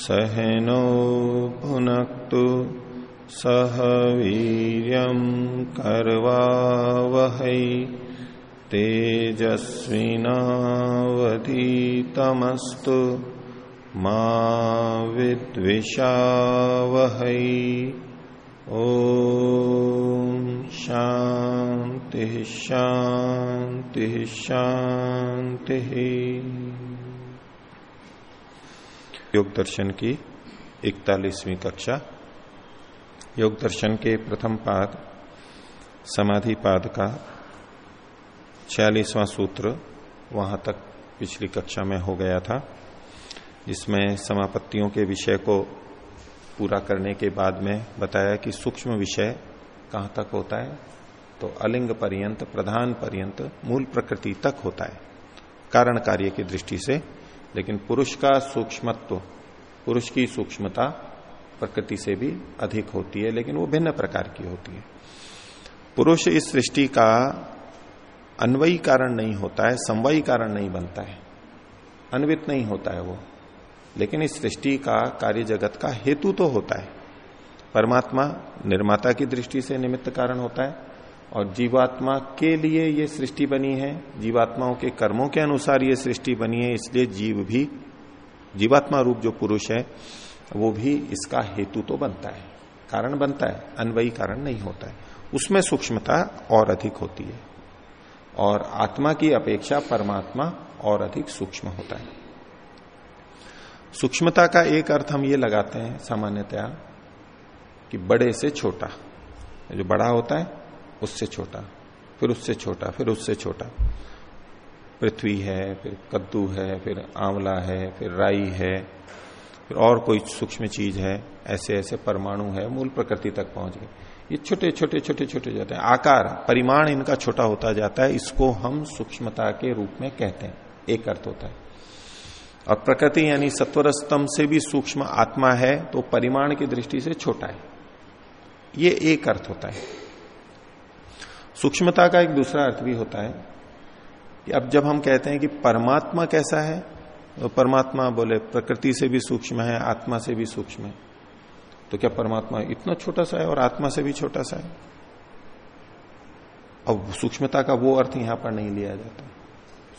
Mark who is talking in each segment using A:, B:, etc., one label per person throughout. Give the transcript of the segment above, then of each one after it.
A: सहनौ भुनक्तु सह वीर्यं कर्वावहै तेजस्विनावधीतमस्तु मा विद्विषावहै। ओ शांति शांति शांति योग दर्शन की इकतालीसवीं कक्षा। योग दर्शन के प्रथम पाद, समाधि पाद का छियालीसवां सूत्र वहाँ तक पिछली कक्षा में हो गया था। जिसमें समापत्तियों के विषय को पूरा करने के बाद में बताया कि सूक्ष्म विषय कहाँ तक होता है तो अलिंग पर्यंत, प्रधान पर्यंत, मूल प्रकृति तक होता है। कारण कार्य की दृष्टि से लेकिन पुरुष का सूक्ष्मत्व, पुरुष की सूक्ष्मता प्रकृति से भी अधिक होती है, लेकिन वो भिन्न प्रकार की होती है। पुरुष इस सृष्टि का अन्वयी कारण नहीं होता है, समवायी कारण नहीं बनता है। अन्वित नहीं होता है वो। लेकिन इस सृष्टि का कार्य जगत का हेतु तो होता है। परमात्मा निर्माता की दृष्टि से निमित्त कारण होता है और जीवात्मा के लिए ये सृष्टि बनी है। जीवात्माओं के कर्मों के अनुसार ये सृष्टि बनी है, इसलिए जीव भी, जीवात्मा रूप जो पुरुष है, वो भी इसका हेतु तो बनता है। कारण बनता है, अनवयी कारण नहीं होता है। उसमें सूक्ष्मता और अधिक होती है और आत्मा की अपेक्षा परमात्मा और अधिक सूक्ष्म होता है। सूक्ष्मता का एक अर्थ हम ये लगाते हैं सामान्यतया कि बड़े से छोटा, जो बड़ा होता है उससे छोटा, फिर उससे छोटा, फिर उससे छोटा। पृथ्वी है, फिर कद्दू है, फिर आंवला है, फिर राई है, फिर और कोई सूक्ष्म चीज़ है, ऐसे ऐसे परमाणु है, मूल प्रकृति तक पहुँच गए ये छोटे छोटे छोटे छोटे जाते हैं। आकार, परिमाण इनका छोटा होता जाता है, इसको हम सूक्ष्मता के रूप में कहते हैं। एक अर्थ होता है। और प्रकृति यानी सत्वर स्तंभ से भी सूक्ष्म आत्मा है तो परिमाण की दृष्टि से छोटा है। ये एक अर्थ होता है। सूक्ष्मता का एक दूसरा अर्थ भी होता है कि अब जब हम कहते हैं कि परमात्मा कैसा है तो परमात्मा बोले, प्रकृति से भी सूक्ष्म है, आत्मा से भी सूक्ष्म है। तो क्या परमात्मा इतना छोटा सा है और आत्मा से भी छोटा सा है? अब सूक्ष्मता का वो अर्थ यहाँ पर नहीं लिया जाता।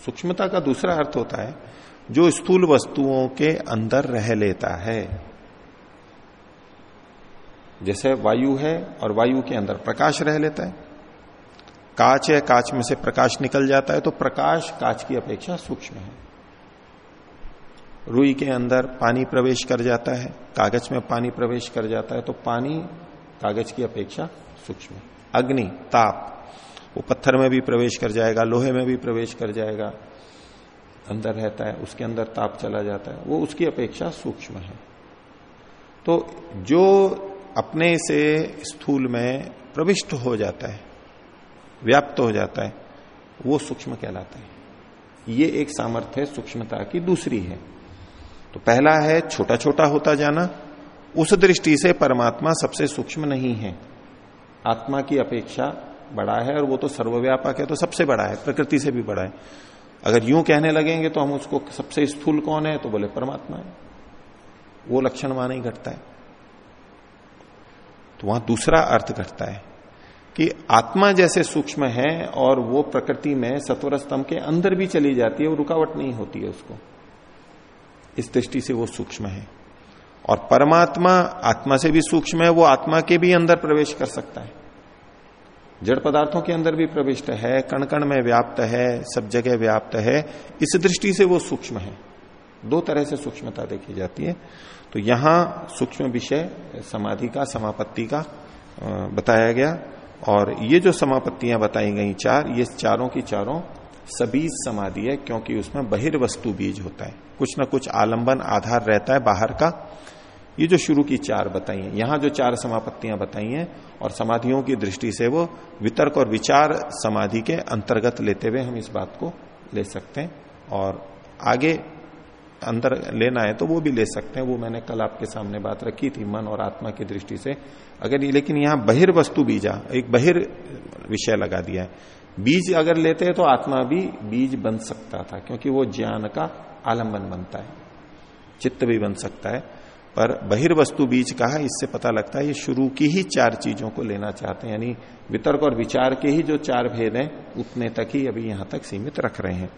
A: सूक्ष्मता का दूसरा अर्थ होता है, जो स्थूल वस्तुओं के अंदर रह लेता है। जैसे वायु है और वायु के अंदर प्रकाश रह लेता है। कांच है, कांच में से प्रकाश निकल जाता है तो प्रकाश कांच की अपेक्षा सूक्ष्म है। रुई के अंदर पानी प्रवेश कर जाता है, कागज़ में पानी प्रवेश कर जाता है तो पानी कागज़ की अपेक्षा सूक्ष्म है। अग्नि, ताप, वो पत्थर में भी प्रवेश कर जाएगा, लोहे में भी प्रवेश कर जाएगा, अंदर रहता है, उसके अंदर ताप चला जाता है, वो उसकी अपेक्षा सूक्ष्म है। तो जो अपने से स्थूल में प्रविष्ट हो जाता है व्याप्त हो जाता है, वो सूक्ष्म कहलाता है। ये एक सामर्थ्य है, सूक्ष्मता की दूसरी है। तो पहला है छोटा छोटा होता जाना। उस दृष्टि से परमात्मा सबसे सूक्ष्म नहीं है। आत्मा की अपेक्षा बड़ा है और वो तो सर्वव्यापक है तो सबसे बड़ा है, प्रकृति से भी बड़ा है। अगर यूँ कहने लगेंगे तो हम उसको सबसे स्थूल कौन है? तो बोले परमात्मा है। वो लक्षण वहाँ नहीं घटता है। तो वहाँ दूसरा अर्थ घटता है। कि आत्मा जैसे सूक्ष्म है और वो प्रकृति में सत्वर स्तंभ के अंदर भी चली जाती है, वो रुकावट नहीं होती है उसको। इस दृष्टि से वो सूक्ष्म है। और परमात्मा आत्मा से भी सूक्ष्म है, वो आत्मा के भी अंदर प्रवेश कर सकता है। जड़ पदार्थों के अंदर भी प्रविष्ट है कण कण में व्याप्त है, सब जगह व्याप्त है, इस दृष्टि से वो सूक्ष्म है। दो तरह से सूक्ष्मता देखी जाती है। तो यहाँ सूक्ष्म विषय समाधि का, समापत्ति का बताया गया। और ये जो समापत्तियाँ बताई गई चार, ये चारों की चारों सबीज समाधि है, क्योंकि उसमें बहिर्वस्तु बीज होता है। कुछ ना कुछ आलंबन, आधार रहता है बाहर का। ये जो शुरू की चार बताई है, यहाँ जो चार समापत्तियाँ बताई हैं, और समाधियों की दृष्टि से वो वितर्क और विचार समाधि के अंतर्गत लेते हुए हम इस बात को ले सकते हैं। और आगे अंदर लेना है तो वो भी ले सकते हैं। वो मैंने कल आपके सामने बात रखी थी, मन और आत्मा की दृष्टि से। अगर लेकिन यहाँ बहिर्वस्तु बीजा, एक बहिर विषय लगा दिया है। बीज अगर लेते हैं तो आत्मा भी बीज बन सकता था, क्योंकि वो ज्ञान का आलंबन बनता है। चित्त भी बन सकता है। पर बहिर्वस्तु बीज कहा इससे पता लगता है, ये शुरू की ही चार चीज़ों को लेना चाहते हैं। यानी वितर्क और विचार के ही जो चार भेद हैं, उतने तक ही अभी यहाँ तक सीमित रख रहे हैं।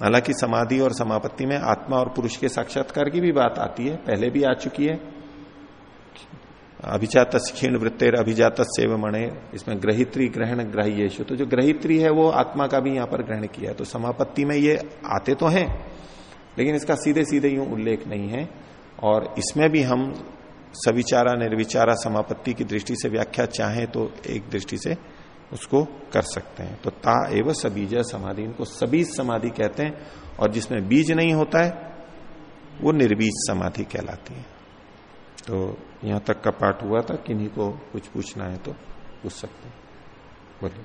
A: हालाँकि समाधि और समापत्ति में आत्मा और पुरुष के साक्षात्कार की भी बात आती है, पहले भी आ चुकी है। अभिजात क्षीण वृत्तेर अभिजात सेव मणे, इसमें ग्रहित्री ग्रहण ग्राह्यशु तो जो ग्रहित्री है, वो आत्मा का भी यहाँ पर ग्रहण किया है। तो समापत्ति में ये आते तो हैं, लेकिन इसका सीधे सीधे यूँ उल्लेख नहीं है। और इसमें भी हम सविचारा, निर्विचारा समापत्ति की दृष्टि से व्याख्या चाहें तो एक दृष्टि से उसको कर सकते हैं। तो ता एवं सबीज समाधि, इनको सबीज समाधि कहते हैं, और जिसमें बीज नहीं होता है, वो निर्बीज समाधि कहलाती है। तो यहाँ तक का पाठ हुआ था, किन्हीं को कुछ पूछना है तो पूछ सकते हैं। बोलिए।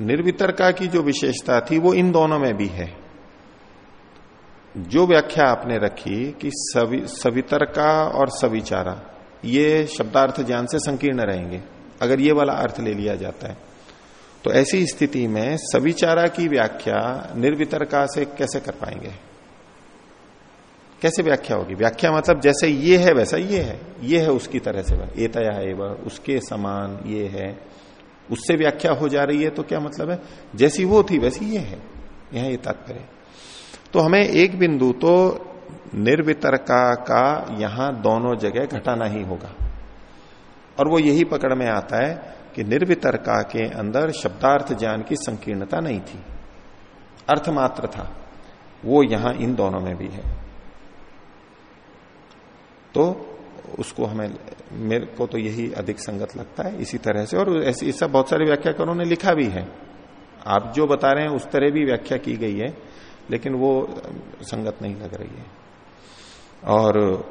A: निर्वितरका की जो विशेषता थी, वो इन दोनों में भी है। जो व्याख्या आपने रखी कि सवि, सवितरका और सविचारा, ये शब्दार्थ ज्ञान से संकीर्ण रहेंगे, अगर ये वाला अर्थ ले लिया जाता है। तो ऐसी स्थिति में सविचारा की व्याख्या निर्वितरका से कैसे कर पाएँगे? कैसे व्याख्या होगी? व्याख्या मतलब जैसे ये है, वैसा ये है। ये है उसकी तरह से ए तया है वह उसके समान ये है। उससे व्याख्या हो जा रही है तो क्या मतलब है? जैसी वो थी वैसी ये है। यहाँ ये तात्पर्य तो हमें एक बिंदु तो निर्वितरका का यहाँ दोनों जगह घटाना ही होगा। और वो यही पकड़ में आता है कि निर्वितरका के अंदर शब्दार्थ ज्ञान की संकीर्णता नहीं थी। अर्थ मात्र था। वो यहाँ इन दोनों में भी है। तो उसको हमें, मेरे को तो यही अधिक संगत लगता है इसी तरह से। और ऐसी, ऐसा बहुत सारे व्याख्याकारों ने लिखा भी है। आप जो बता रहे हैं उस तरह भी व्याख्या की गई है, लेकिन वो संगत नहीं लग रही है। और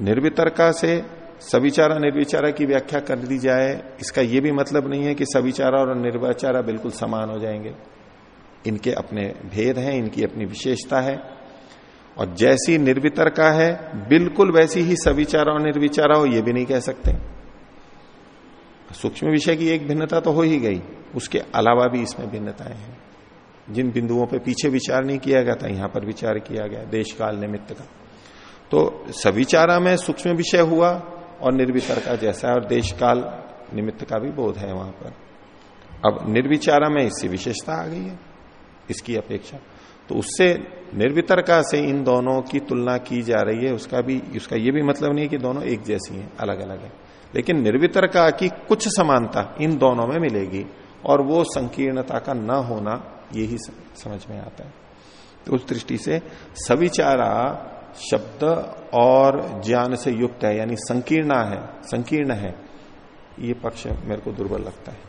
A: निर्वितरका से सविचारा निर्विचारा की व्याख्या कर दी जाए, इसका यह भी मतलब नहीं है कि सविचारा और निर्विचारा बिल्कुल समान हो जाएँगे। इनके अपने भेद हैं, इनकी अपनी विशेषता है। और जैसी निर्वितर का है, बिल्कुल वैसी ही सविचारा और निर्विचारा हो यह भी नहीं कह सकते। सूक्ष्म विषय की एक भिन्नता तो हो ही गई, उसके अलावा भी इसमें भिन्नताएँ हैं। जिन बिंदुओं पे पीछे विचार नहीं किया गया था, यहाँ पर विचार किया गया देश काल निमित्त का। तो सविचारा में सूक्ष्म विषय हुआ और निर्विचार का जैसा है, और देश काल निमित्त का भी बोध है वहाँ पर। अब निर्विचारा में इससे विशेषता आ गई है, इसकी अपेक्षा। तो उससे निर्वितरका से इन दोनों की तुलना की जा रही है, उसका भी, उसका ये भी मतलब नहीं कि दोनों एक जैसी हैं अलग अलग है। लेकिन निर्वितरका की कुछ समानता इन दोनों में मिलेगी और वो संकीर्णता का न होना यही समझ में आता है। तो उस दृष्टि से सविचारा शब्द और ज्ञान से युक्त है, यानी संकीर्ण है संकीर्ण है, ये पक्ष मेरे को दुर्बल लगता है।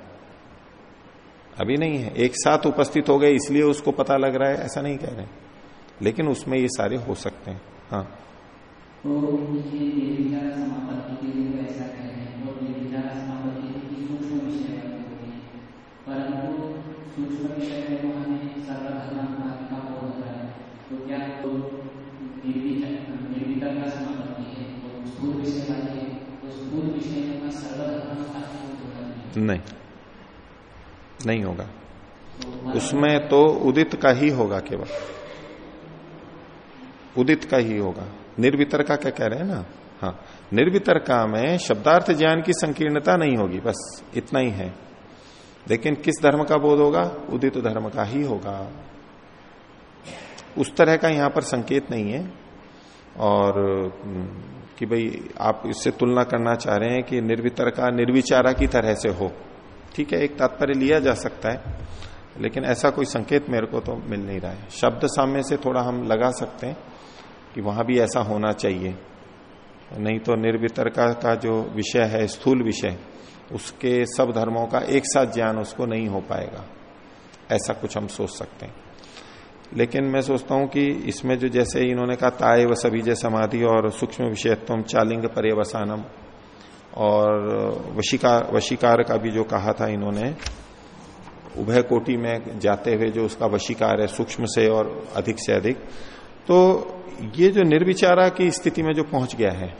A: अभी नहीं है। एक साथ उपस्थित हो गए इसलिए उसको पता लग रहा है ऐसा नहीं कह रहे। लेकिन उसमें ये सारे हो सकते हैं। हाँ। तो नहीं। नहीं होगा। उसमें तो उदित का ही होगा केवल। उदित का ही होगा। निर्वितर का क्या कह रहे हैं ना? हाँ। निर्वितरका में शब्दार्थ ज्ञान की संकीर्णता नहीं होगी, बस इतना ही है। लेकिन किस धर्म का बोध होगा? उदित धर्म का ही होगा। उस तरह का यहाँ पर संकेत नहीं है। और कि भाई आप इससे तुलना करना चाह रहे हैं कि निर्वितर का निर्विचारा की तरह से हो। ठीक है, एक तात्पर्य लिया जा सकता है, लेकिन ऐसा कोई संकेत मेरे को तो मिल नहीं रहा है। शब्द सामने से थोड़ा हम लगा सकते हैं कि वहाँ भी ऐसा होना चाहिए। नहीं तो निर्वितरका का जो विषय है, स्थूल विषय, उसके सब धर्मों का एक साथ ज्ञान उसको नहीं हो पाएगा। ऐसा कुछ हम सोच सकते हैं। लेकिन मैं सोचता हूँ कि इसमें जो जैसे इन्होंने कहा ताय व सभी समाधि और सूक्ष्म विषयत्व चालिंग पर्यवसानम। और वशिकार वशिकार का भी जो कहा था इन्होंने, उभय कोटि में जाते हुए जो उसका वशिकार है, सूक्ष्म से और अधिक से अधिक तो ये जो निर्विचारा की स्थिति में जो पहुँच गया है,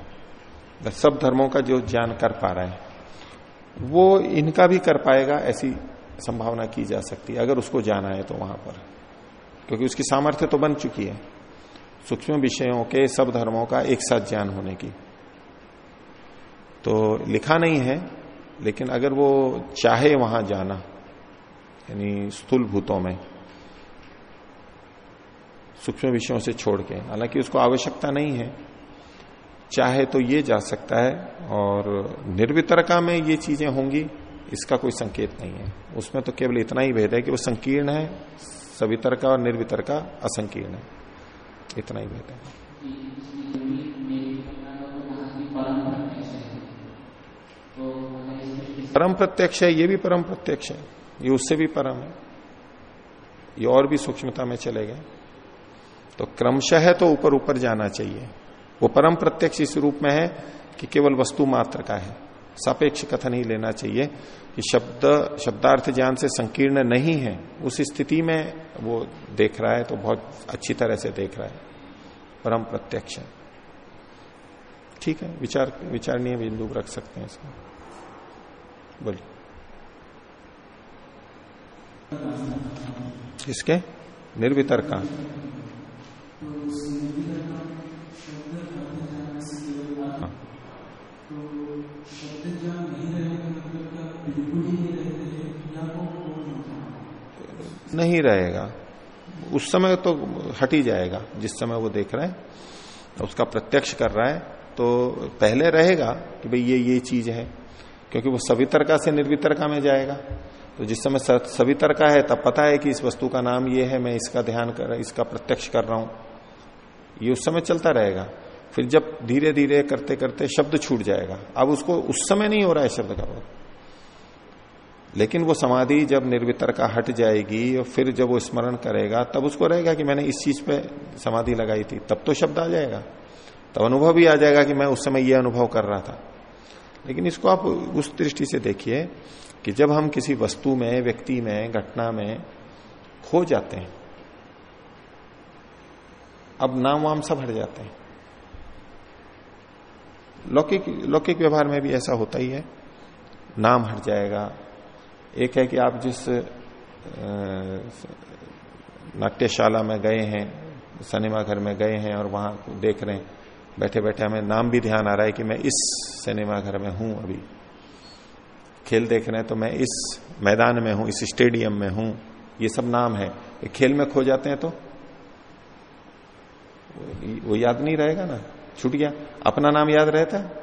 A: सब धर्मों का जो ज्ञान कर पा रहा है, वो इनका भी कर पाएगा, ऐसी संभावना की जा सकती है, अगर उसको जाना है तो वहाँ पर। क्योंकि उसकी सामर्थ्य तो बन चुकी है। सूक्ष्म विषयों के, सब धर्मों का एक साथ ज्ञान होने की। तो लिखा नहीं है, लेकिन अगर वो चाहे वहाँ जाना, यानी स्थूल भूतों में, सूक्ष्म विषयों से छोड़ के, हालाँकि उसको आवश्यकता नहीं है, चाहे तो ये जा सकता है, और निर्वितरका में ये चीज़ें होंगी, इसका कोई संकेत नहीं है। उसमें तो केवल इतना ही भेद है कि वो संकीर्ण है, सवितरका और निर्वितरका असंकीर्ण है। इतना ही भेद है। परम प्रत्यक्ष है, ये भी परम प्रत्यक्ष है, ये उससे भी परम है, ये और भी सूक्ष्मता में चले गए। तो क्रमशः तो ऊपर ऊपर जाना चाहिए। वो परम प्रत्यक्ष इस रूप में है कि केवल वस्तु मात्र का है। सापेक्ष कथन ही लेना चाहिए कि शब्द, शब्दार्थ ज्ञान से संकीर्ण नहीं है। उस स्थिति में वो देख रहा है तो बहुत अच्छी तरह से देख रहा है। परम प्रत्यक्ष है। ठीक है, विचार, विचारणीय बिंदु रख सकते हैं इसमें बोलिए। इसके निर्वितर का नहीं रहेगा। उस समय तो हट ही जाएगा, जिस समय वो देख रहा है, उसका प्रत्यक्ष कर रहा है तो पहले रहेगा कि भाई ये ये चीज़ है। क्योंकि वो सवितरका से निर्वितरका में जाएगा। तो जिस समय सवितरका है, तब पता है कि इस वस्तु का नाम ये है, मैं इसका ध्यान कर इसका प्रत्यक्ष कर रहा हूँ। ये उस समय चलता रहेगा। फिर जब धीरे धीरे करते करते शब्द छूट जाएगा। अब उसको उस समय नहीं हो रहा है शब्द का बोध। लेकिन वो समाधि जब निर्वितर का हट जाएगी और फिर जब वो स्मरण करेगा, तब उसको रहेगा कि मैंने इस चीज़ पे समाधि लगाई थी। तब तो शब्द आ जाएगा। तब अनुभव भी आ जाएगा कि मैं उस समय ये अनुभव कर रहा था। लेकिन इसको आप उस दृष्टि से देखिए कि जब हम किसी वस्तु में, व्यक्ति में, घटना में खो जाते हैं, अब नाम वाम सब हट जाते हैं। लौकिक लौकिक व्यवहार में भी ऐसा होता ही है। नाम हट जाएगा। एक है कि आप जिस नाट्यशाला में गए हैं, सिनेमा घर में गए हैं और वहाँ देख रहे हैं बैठे बैठे हमें नाम भी ध्यान आ रहा है कि मैं इस सिनेमा घर में हूँ अभी। खेल देख रहे हैं तो मैं इस मैदान में हूँ, इस स्टेडियम में हूँ। ये सब नाम है। खेल में खो जाते हैं तो? वो याद नहीं रहेगा ना? छूट गया। अपना नाम याद रहता है?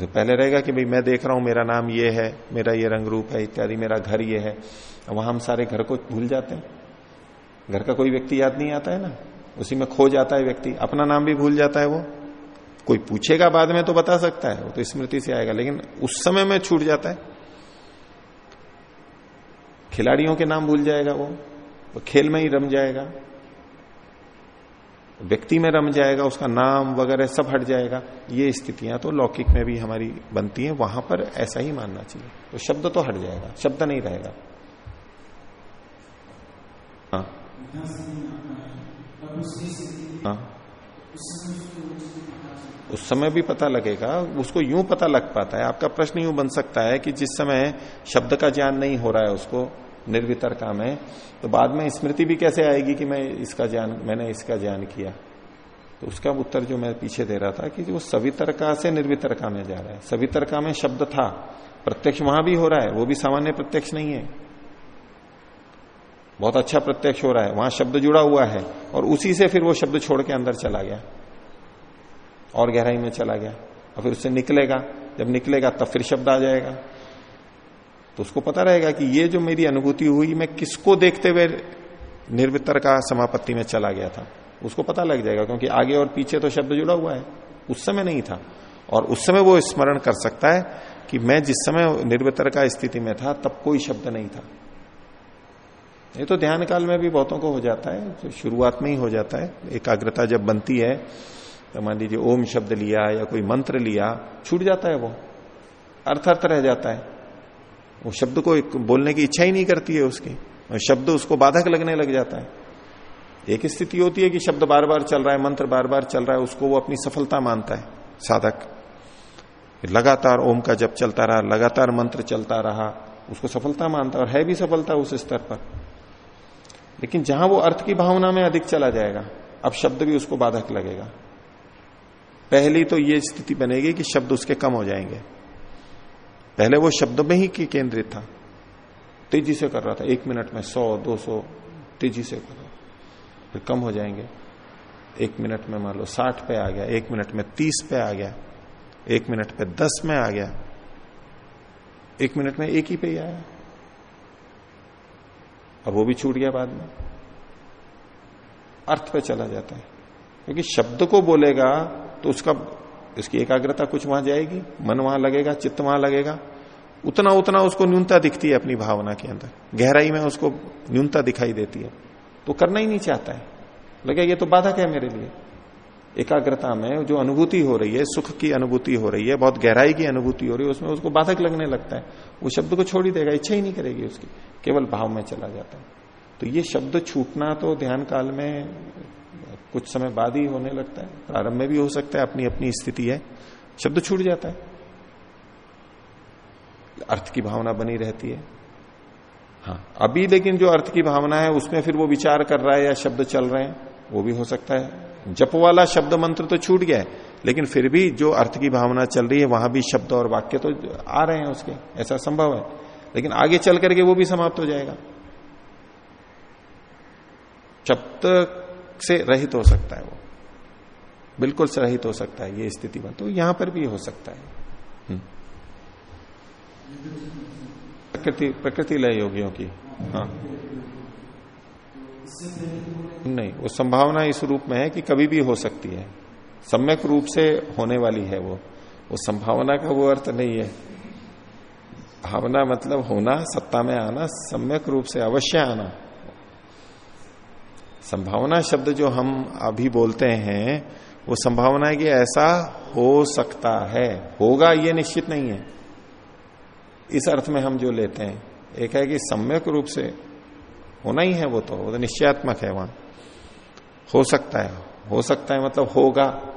A: तो पहले रहेगा कि भाई मैं देख रहा हूँ, मेरा नाम ये है, मेरा ये रंग रूप है, इत्यादि, मेरा घर ये है। वहाँ हम सारे घर को भूल जाते हैं। घर का कोई व्यक्ति याद नहीं आता है ना? उसी में खो जाता है व्यक्ति। अपना नाम भी भूल जाता है वो। कोई पूछेगा बाद में तो बता सकता है, वो तो स्मृति से आएगा, लेकिन उस समय में छूट जाता है। खिलाड़ियों के नाम भूल जाएगा वो वो खेल में ही रम जाएगा। व्यक्ति में रम जाएगा, उसका नाम वगैरह सब हट जाएगा। ये स्थितियाँ तो लौकिक में भी हमारी बनती हैं, वहाँ पर ऐसा ही मानना चाहिए। तो शब्द तो हट जाएगा, शब्द नहीं रहेगा। हाँ। हाँ। उस समय भी पता लगेगा, उसको यूँ पता लग पाता है। आपका प्रश्न यूँ बन सकता है कि जिस समय शब्द का ज्ञान नहीं हो रहा है उसको, निर्वितरका में तो बाद में स्मृति भी कैसे आएगी कि मैं इसका ज्ञान, मैंने इसका ज्ञान किया? तो उसका उत्तर जो मैं पीछे दे रहा था कि वो सवितरका से निर्वितरका में जा रहा है। सवितरका में शब्द था। प्रत्यक्ष वहाँ भी हो रहा है, वो भी सामान्य प्रत्यक्ष नहीं है। बहुत अच्छा प्रत्यक्ष हो रहा है, वहाँ शब्द जुड़ा हुआ है और उसी से फिर वो शब्द छोड़ के अंदर चला गया, और गहराई में चला गया, और फिर उससे निकलेगा, जब निकलेगा तब फिर शब्द आ जाएगा। तो उसको पता रहेगा कि ये जो मेरी अनुभूति हुई, मैं किसको देखते हुए निर्वितर का समापत्ति में चला गया था, उसको पता लग जाएगा, क्योंकि आगे और पीछे तो शब्द जुड़ा हुआ है, उस समय नहीं था, और उस समय वो स्मरण कर सकता है कि मैं जिस समय निर्वितर का स्थिति में था, तब कोई शब्द नहीं था। ये तो ध्यान काल में भी बहुतों को हो जाता है तो शुरुआत में ही हो जाता है। एकाग्रता जब बनती है तो मान लीजिए ओम शब्द लिया या कोई मंत्र लिया, छूट जाता है वो। अर्थ अर्थ रह जाता है। वो शब्द को बोलने की इच्छा ही नहीं करती है उसकी शब्द उसको बाधक लगने लग जाता है। एक स्थिति होती है कि शब्द बार बार चल रहा है, मंत्र बार बार चल रहा है, उसको वो अपनी सफलता मानता है, साधक। लगातार ओम का जब चलता रहा, लगातार मंत्र चलता रहा, उसको सफलता मानता और है भी सफलता उस स्तर पर। लेकिन जहाँ वो अर्थ की भावना में अधिक चला जाएगा, अब शब्द भी उसको बाधक लगेगा। पहली तो ये स्थिति बनेगी कि शब्द उसके कम हो जाएँगे। पहले वो शब्द में ही केंद्रित था। तेज़ी से कर रहा था। एक मिनट में सौ, दो सौ, तेज़ी से कर फिर कम हो जाएँगे। एक मिनट में मान लो साठ पे आ गया। एक मिनट में तीस पे आ गया। एक मिनट पे दस में आ गया। एक मिनट में एक ही पे ही आया। और वो भी छूट गया बाद में। अर्थ पे चला जाता है। क्योंकि शब्द को बोलेगा तो उसका, उसकी एकाग्रता कुछ वहाँ जाएगी, मन वहाँ लगेगा, चित्त वहाँ लगेगा। उतना उतना उसको न्यूनता दिखती है अपनी भावना के अंदर। गहराई में उसको न्यूनता दिखाई देती है। तो करना ही नहीं चाहता है। लगे ये तो बाधक है मेरे लिए। एकाग्रता में जो अनुभूति हो रही है, सुख की अनुभूति हो रही है, बहुत गहराई की अनुभूति हो रही है, उसमें उसको बाधक लगने लगता है। वो शब्द को छोड़ ही देगा, इच्छा ही नहीं करेगी उसकी, केवल भाव में चला जाता है। तो ये शब्द छूटना तो ध्यान काल में कुछ समय बाद ही होने लगता है, प्रारंभ में भी हो सकता है, अपनी अपनी स्थिति है, शब्द छूट जाता है। अर्थ की भावना बनी रहती है। हाँ अभी लेकिन जो अर्थ की भावना है, उसमें फिर वो विचार कर रहा है या शब्द चल रहे हैं। वो भी हो सकता है। जप वाला शब्द मंत्र तो छूट गया है, लेकिन फिर भी जो अर्थ की भावना चल रही है, वहाँ भी शब्द और वाक्य तो आ रहे हैं उसके, ऐसा संभव है। लेकिन आगे चल करके वो भी समाप्त हो जाएगा। शब्द से रहित हो सकता है वो। बिल्कुल से रहित हो सकता है ये स्थिति में। तो यहाँ पर भी हो सकता है। हम्म। प्रकृति प्रकृति लय योगियों की। हाँ। नहीं, वो संभावना इस रूप में है कि कभी भी हो सकती है। सम्यक रूप से होने वाली है वो। वो संभावना का वो अर्थ नहीं है। भावना मतलब होना, सत्ता में आना, सम्यक रूप से अवश्य आना। संभावना शब्द जो हम अभी बोलते हैं, वो संभावना है कि ऐसा हो सकता है। होगा ये निश्चित नहीं है। इस अर्थ में हम जो लेते हैं, एक है कि सम्यक रूप से होना ही है वो तो वो तो निश्चयात्मक है वहाँ। हो सकता है, हो सकता है मतलब होगा।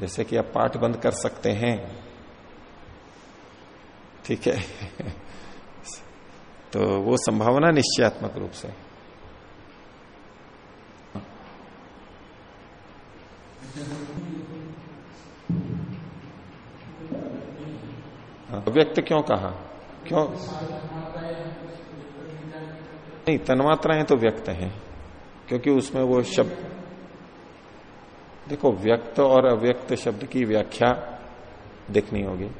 A: जैसे कि आप पाठ बंद कर सकते हैं। ठीक है। तो वो संभावना निश्चयात्मक रूप से। व्यक्त क्यों कहा? क्यों? नहीं, तन्मात्राएँ तो व्यक्त हैं, क्योंकि उसमें वो शब्द, देखो, व्यक्त और अव्यक्त शब्द की व्याख्या देखनी होगी।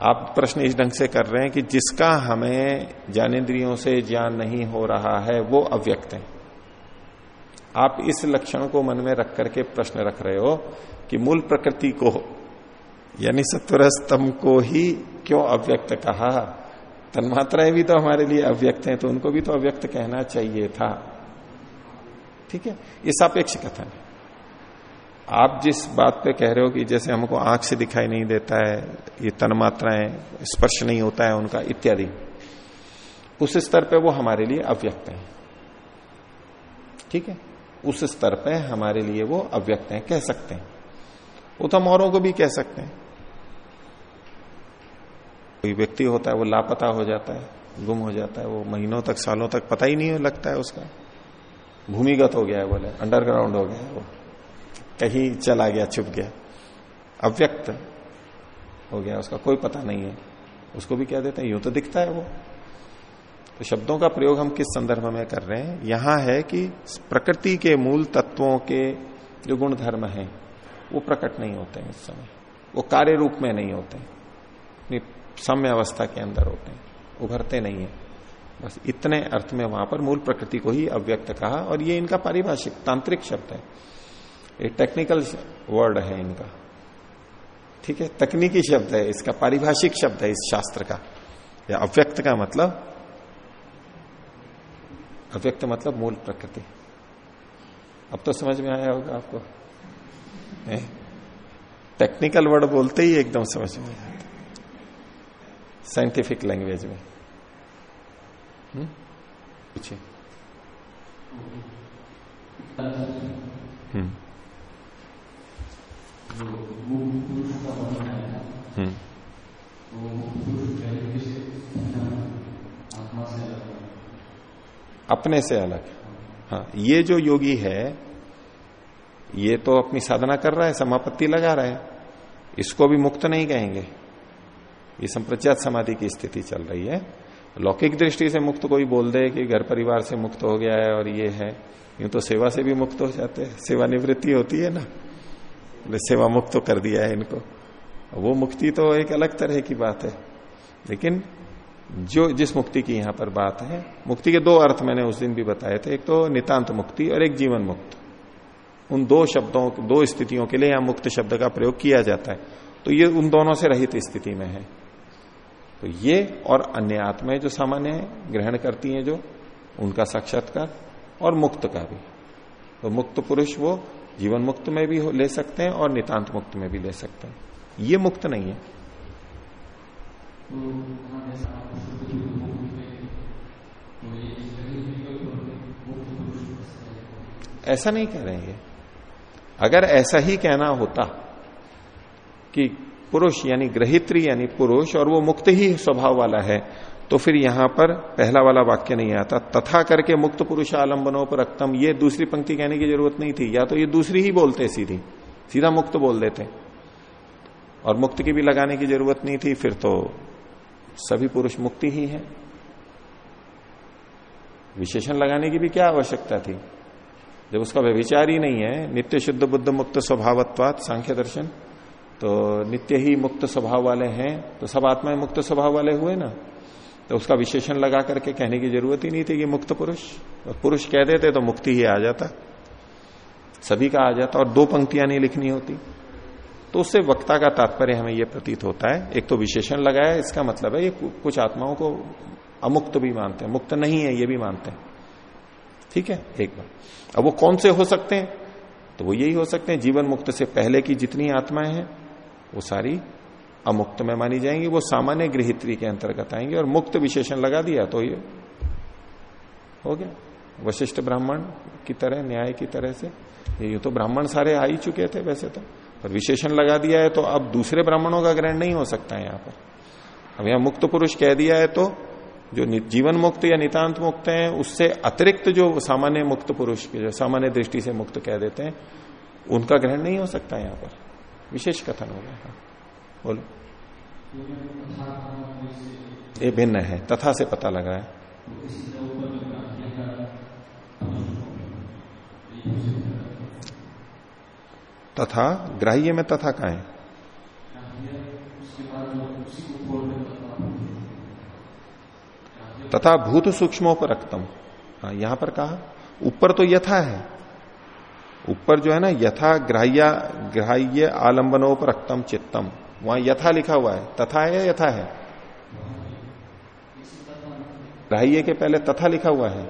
A: आप प्रश्न इस ढंग से कर रहे हैं कि जिसका हमें ज्ञानेन्द्रियों से ज्ञान नहीं हो रहा है, वो अव्यक्त है। आप इस लक्षण को मन में रख करके प्रश्न रख रहे हो कि मूल प्रकृति को, यानी सत्वर स्तंभ को ही क्यों अव्यक्त कहा? तन्मात्राएँ भी तो हमारे लिए अव्यक्त हैं तो उनको भी तो अव्यक्त कहना चाहिए था। ठीक है? ये सापेक्ष कथन है। आप जिस बात पे कह रहे हो कि जैसे हमको आँख से दिखाई नहीं देता है, ये तन्मात्राएँ, स्पर्श नहीं होता है, उनका इत्यादि, उस स्तर पे वो हमारे लिए अव्यक्त है। ठीक है? उस स्तर पे हमारे लिए वो अव्यक्त है, कह सकते हैं। वो तो हम औरों को भी कह सकते हैं। कोई व्यक्ति होता है, वो लापता हो जाता है, गुम हो जाता है, वो महीनों तक, सालों तक पता ही नहीं लगता है उसका। भूमिगत हो गया है बोले अंडरग्राउंड हो गया है वो। कहीं चला गया, छुप गया। अव्यक्त हो गया, उसका कोई पता नहीं है। उसको भी कह देते हैं? यूँ तो दिखता है वो। तो शब्दों का प्रयोग हम किस संदर्भ में कर रहे हैं? यहाँ है कि प्रकृति के मूल तत्वों के जो गुण धर्म है, वो प्रकट नहीं होते हैं इस समय। वो कार्य रूप में नहीं होते साम्य अवस्था के अंदर होते हैं, उभरते नहीं है। बस इतने अर्थ में वहाँ पर मूल प्रकृति को ही अव्यक्त कहा और ये इनका पारिभाषिक, तांत्रिक शब्द है। ये टेक्निकल वर्ड है इनका। ठीक है? तकनीकी शब्द है, इसका पारिभाषिक शब्द है इस शास्त्र का। या अव्यक्त का मतलब अव्यक्त मतलब मूल प्रकृति। अब तो समझ में आया होगा आपको। टेक्निकल वर्ड बोलते ही एकदम समझ में आया। साइंटिफिक लैंग्वेज में। हम्म? पूछिए। हम्म हम्म अपने से अलग। हाँ ये जो योगी है, ये तो अपनी साधना कर रहा है, समापत्ति लगा रहा है। इसको भी मुक्त नहीं कहेंगे। ये संप्रज्ञात समाधि की स्थिति चल रही है। लौकिक दृष्टि से मुक्त कोई बोल दे कि घर परिवार से मुक्त हो गया है और ये है। यूँ तो सेवा से भी मुक्त हो जाते हैं। सेवा निवृत्ति होती है ना। सेवा मुक्त तो कर दिया है इनको। वो मुक्ति तो एक अलग तरह की बात है। लेकिन जो, जिस मुक्ति की यहाँ पर बात है, मुक्ति के दो अर्थ मैंने उस दिन भी बताए थे। एक तो नितांत मुक्ति और एक जीवन मुक्त। उन दो शब्दों, दो स्थितियों के लिए यहाँ मुक्त शब्द का प्रयोग किया जाता है। तो ये उन दोनों से रहित स्थिति में है। तो ये और अन्य आत्माएँ जो सामान्य है, ग्रहण करती हैं जो, उनका साक्षात्कार और मुक्त का भी। तो मुक्त पुरुष वो जीवन मुक्त में भी ले सकते हैं और नितांत मुक्त में भी ले सकते हैं। ये मुक्त नहीं है। ऐसा नहीं कह रहे हैं अगर ऐसा ही कहना होता कि पुरुष यानी ग्रहित्री यानी पुरुष और वो मुक्त ही स्वभाव वाला है। तो फिर यहाँ पर पहला वाला वाक्य नहीं आता। तथा करके मुक्त पुरुष आलंबनों पर रक्तम, ये दूसरी पंक्ति कहने की ज़रूरत नहीं थी। या तो ये दूसरी ही बोलते सीधी, सीधा मुक्त बोल देते। और मुक्त की भी लगाने की ज़रूरत नहीं थी, फिर तो सभी पुरुष मुक्ति ही है। विशेषण लगाने की भी क्या आवश्यकता थी? जब उसका व्यविचार ही नहीं है, नित्य शुद्ध बुद्ध मुक्त स्वभावत्वात, सांख्य दर्शन। तो नित्य ही मुक्त स्वभाव वाले हैं तो सब आत्माएँ मुक्त स्वभाव वाले हुए ना? तो उसका विशेषण लगा करके कहने की ज़रूरत ही नहीं थी कि मुक्त पुरुष। और पुरुष कह देते तो मुक्ति ही आ जाता। सभी का आ जाता और दो पंक्तियाँ नहीं लिखनी होती। तो उससे वक्ता का तात्पर्य हमें यह प्रतीत होता है। एक तो विशेषण लगाया, इसका मतलब है ये कुछ आत्माओं को अमुक्त भी मानते हैं। मुक्त नहीं है, ये भी मानते हैं। ठीक है? एक बार अब वो कौन से हो सकते हैं? तो वो यही हो सकते हैं, जीवन मुक्त से पहले की जितनी आत्माएँ हैं वो सारी अमुक्त में मानी जाएँगी, वो सामान्य गृहित्री के अंतर्गत आएँगे और मुक्त विशेषण लगा दिया तो ये हो गया। वशिष्ठ ब्राह्मण की तरह, न्याय की तरह से। ये तो ब्राह्मण सारे आ ही चुके थे वैसे तो। पर विशेषण लगा दिया है तो अब दूसरे ब्राह्मणों का ग्रहण नहीं हो सकता है यहाँ पर। अब यहाँ मुक्त पुरुष कह दिया है तो जो जीवन मुक्त या नितांत मुक्त है, उससे अतिरिक्त जो सामान्य मुक्त पुरुष जो सामान्य दृष्टि से मुक्त कह देते हैं, उनका ग्रहण नहीं हो सकता यहाँ पर। विशेष कथन हो गया। बोलो। ये भिन्न है। तथा से पता लगा है। तथा? ग्राह्य में तथा का है? तथा भूत सूक्ष्मों पर रक्तम। हाँ यहाँ पर कहा। ऊपर तो यथा है। ऊपर जो है ना, यथा ग्राह्य ग्राह्य आलंबनोपरक्तम चित्तम। वहाँ यथा लिखा हुआ है। तथा है या यथा है? ग्राह्य के पहले तथा लिखा हुआ है।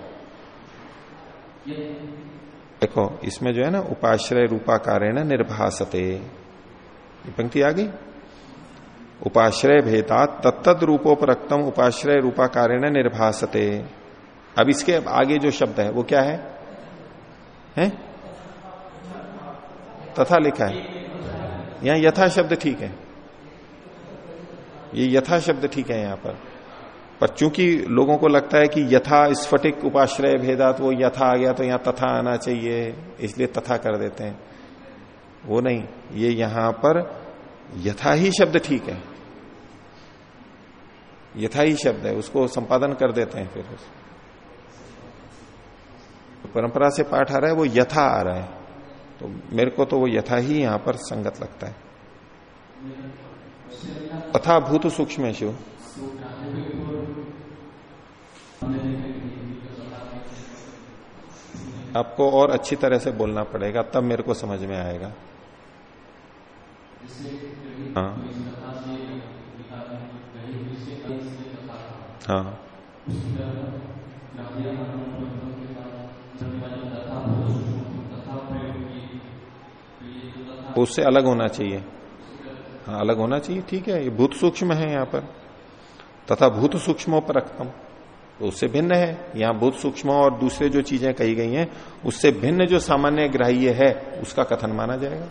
A: देखो, इसमें जो है ना, उपाश्रय रूपाकारेण निर्भासते। पंक्ति आ गई? उपाश्रय भेदा तत्त रूपोपरक्तम उपाश्रय रूपाकारेण निर्भासते। अब इसके अब आगे जो शब्द है, वो क्या है? है? तथा लिखा है। यहाँ यथा शब्द ठीक है। ये यथा शब्द ठीक है यहाँ पर। पर चूँकि लोगों को लगता है कि यथा स्फटिक उपाश्रय भेदात वो यथा आ गया तो यहाँ तथा आना चाहिए, इसलिए तथा कर देते हैं। वो नहीं, ये यहाँ पर यथा ही शब्द ठीक है। यथा ही शब्द है, उसको संपादन कर देते हैं फिर। तो परंपरा से पाठ आ रहा है, वो यथा आ रहा है। तो मेरे को तो वो यथा ही यहाँ पर संगत लगता है। तथा भूत सूक्ष्म शिव। आपको और अच्छी तरह से बोलना पड़ेगा, तब मेरे को समझ में आएगा। हाँ। हाँ। उससे अलग होना चाहिए। हाँ अलग होना चाहिए, ठीक है, ये भूत सूक्ष्म है यहाँ पर। तथा भूत सूक्ष्मों पर रखतम तो उससे भिन्न है। यहाँ भूत सूक्ष्म और दूसरे जो चीज़ें कही गई हैं, उससे भिन्न जो सामान्य ग्राह्य है, उसका कथन माना जाएगा।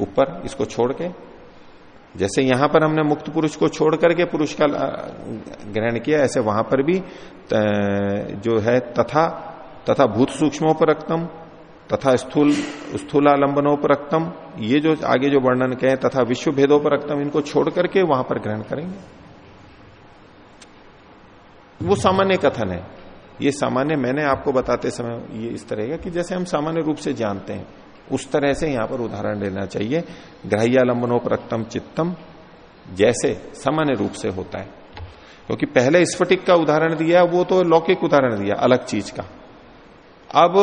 A: ऊपर इसको छोड़ के, जैसे यहाँ पर हमने मुक्त पुरुष को छोड़ करके पुरुष का ग्रहण किया, ऐसे वहाँ पर भी जो है तथा तथा भूत सूक्ष्मोपरक्तम तथा स्थूल, स्थूलालंबनोपरक्तम, ये जो आगे जो वर्णन कहे तथा विश्व भेदोपरक्तम इनको छोड़ करके वहाँ पर ग्रहण करेंगे। वो सामान्य कथन है। ये सामान्य मैंने आपको बताते समय ये इस तरह का कि जैसे हम सामान्य रूप से जानते हैं, उस तरह से यहाँ पर उदाहरण लेना चाहिए। ग्राह्यालंबनोपरक्तम चित्तम जैसे सामान्य रूप से होता है। क्योंकि पहले स्फटिक का उदाहरण दिया, वो तो लौकिक उदाहरण दिया, अलग चीज़ का। अब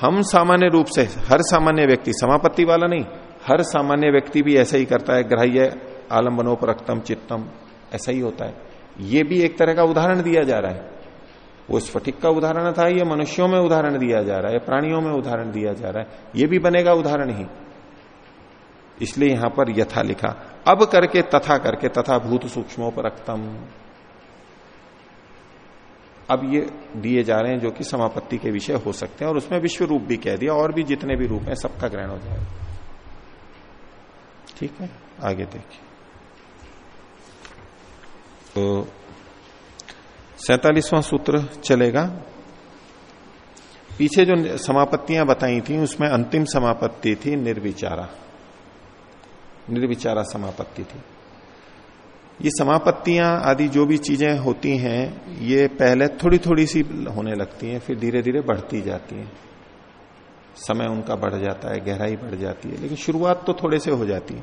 A: हम सामान्य रूप से, हर सामान्य व्यक्ति, समापत्ति वाला नहीं, हर सामान्य व्यक्ति भी ऐसा ही करता है, ग्राह्य, आलम्बनोपरक्तम, चित्तम, ऐसा ही होता है। ये भी एक तरह का उदाहरण दिया जा रहा है। वो स्फटिक का उदाहरण था, ये मनुष्यों में उदाहरण दिया जा रहा है प्राणियों में उदाहरण दिया जा रहा है। ये भी बनेगा उदाहरण ही। इसलिए यहाँ पर यथा लिखा। अब करके तथा करके तथा भूत सूक्ष्मोपरक्तम। अब ये दिए जा रहे हैं जो कि समापत्ति के विषय हो सकते हैं और उसमें विश्व रूप भी कह दिया और भी जितने भी रूप हैं सबका ग्रहण हो जाएगा। ठीक है? आगे देखिए। तो सैतालीसवां सूत्र चलेगा। पीछे जो समापत्तियाँ बताई थी, उसमें अंतिम समापत्ति थी निर्विचारा। निर्विचारा समापत्ति थी। ये समापत्तियाँ आदि जो भी चीज़ें होती हैं, ये पहले थोड़ी थोड़ी सी होने लगती हैं, फिर धीरे धीरे बढ़ती जाती हैं। समय उनका बढ़ जाता है, गहराई बढ़ जाती है, लेकिन शुरुआत तो थोड़े से हो जाती है।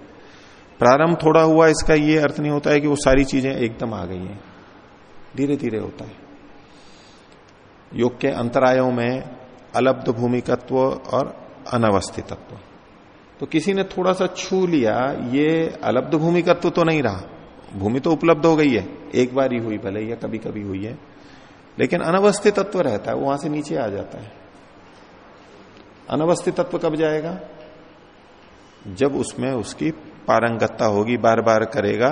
A: प्रारंभ थोड़ा हुआ, इसका ये अर्थ नहीं होता है कि वो सारी चीज़ें एकदम आ गई हैं। धीरे धीरे होता है। योग के अंतरायों में अलब्ध भूमिकत्व और अनवस्थितत्व। तो किसी ने थोड़ा सा छू लिया, ये अलब्ध भूमिकत्व तो नहीं रहा। भूमि तो उपलब्ध हो गई है। एक बार ही हुई, भले या कभी कभी हुई है। लेकिन अनवस्थित तत्व रहता है वहाँ से नीचे आ जाता है। अनवस्थित तत्व कब जाएगा? जब उसमें उसकी पारंगतता होगी बार बार करेगा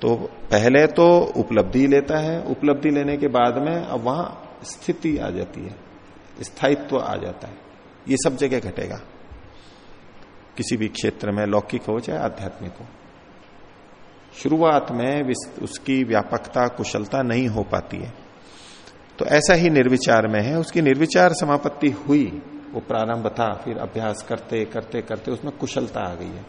A: तो पहले तो उपलब्धि लेता है, उपलब्धि लेने के बाद में अब वहाँ स्थिति आ जाती है, स्थायित्व आ जाता है। ये सब जगह घटेगा। किसी भी क्षेत्र में लौकिक हो चाहे आध्यात्मिक हो। शुरुआत में उसकी व्यापकता, कुशलता नहीं हो पाती है। तो ऐसा ही निर्विचार में है। उसकी निर्विचार समापत्ति हुई, वो प्रारंभ था, फिर अभ्यास करते करते करते उसमें कुशलता आ गई है।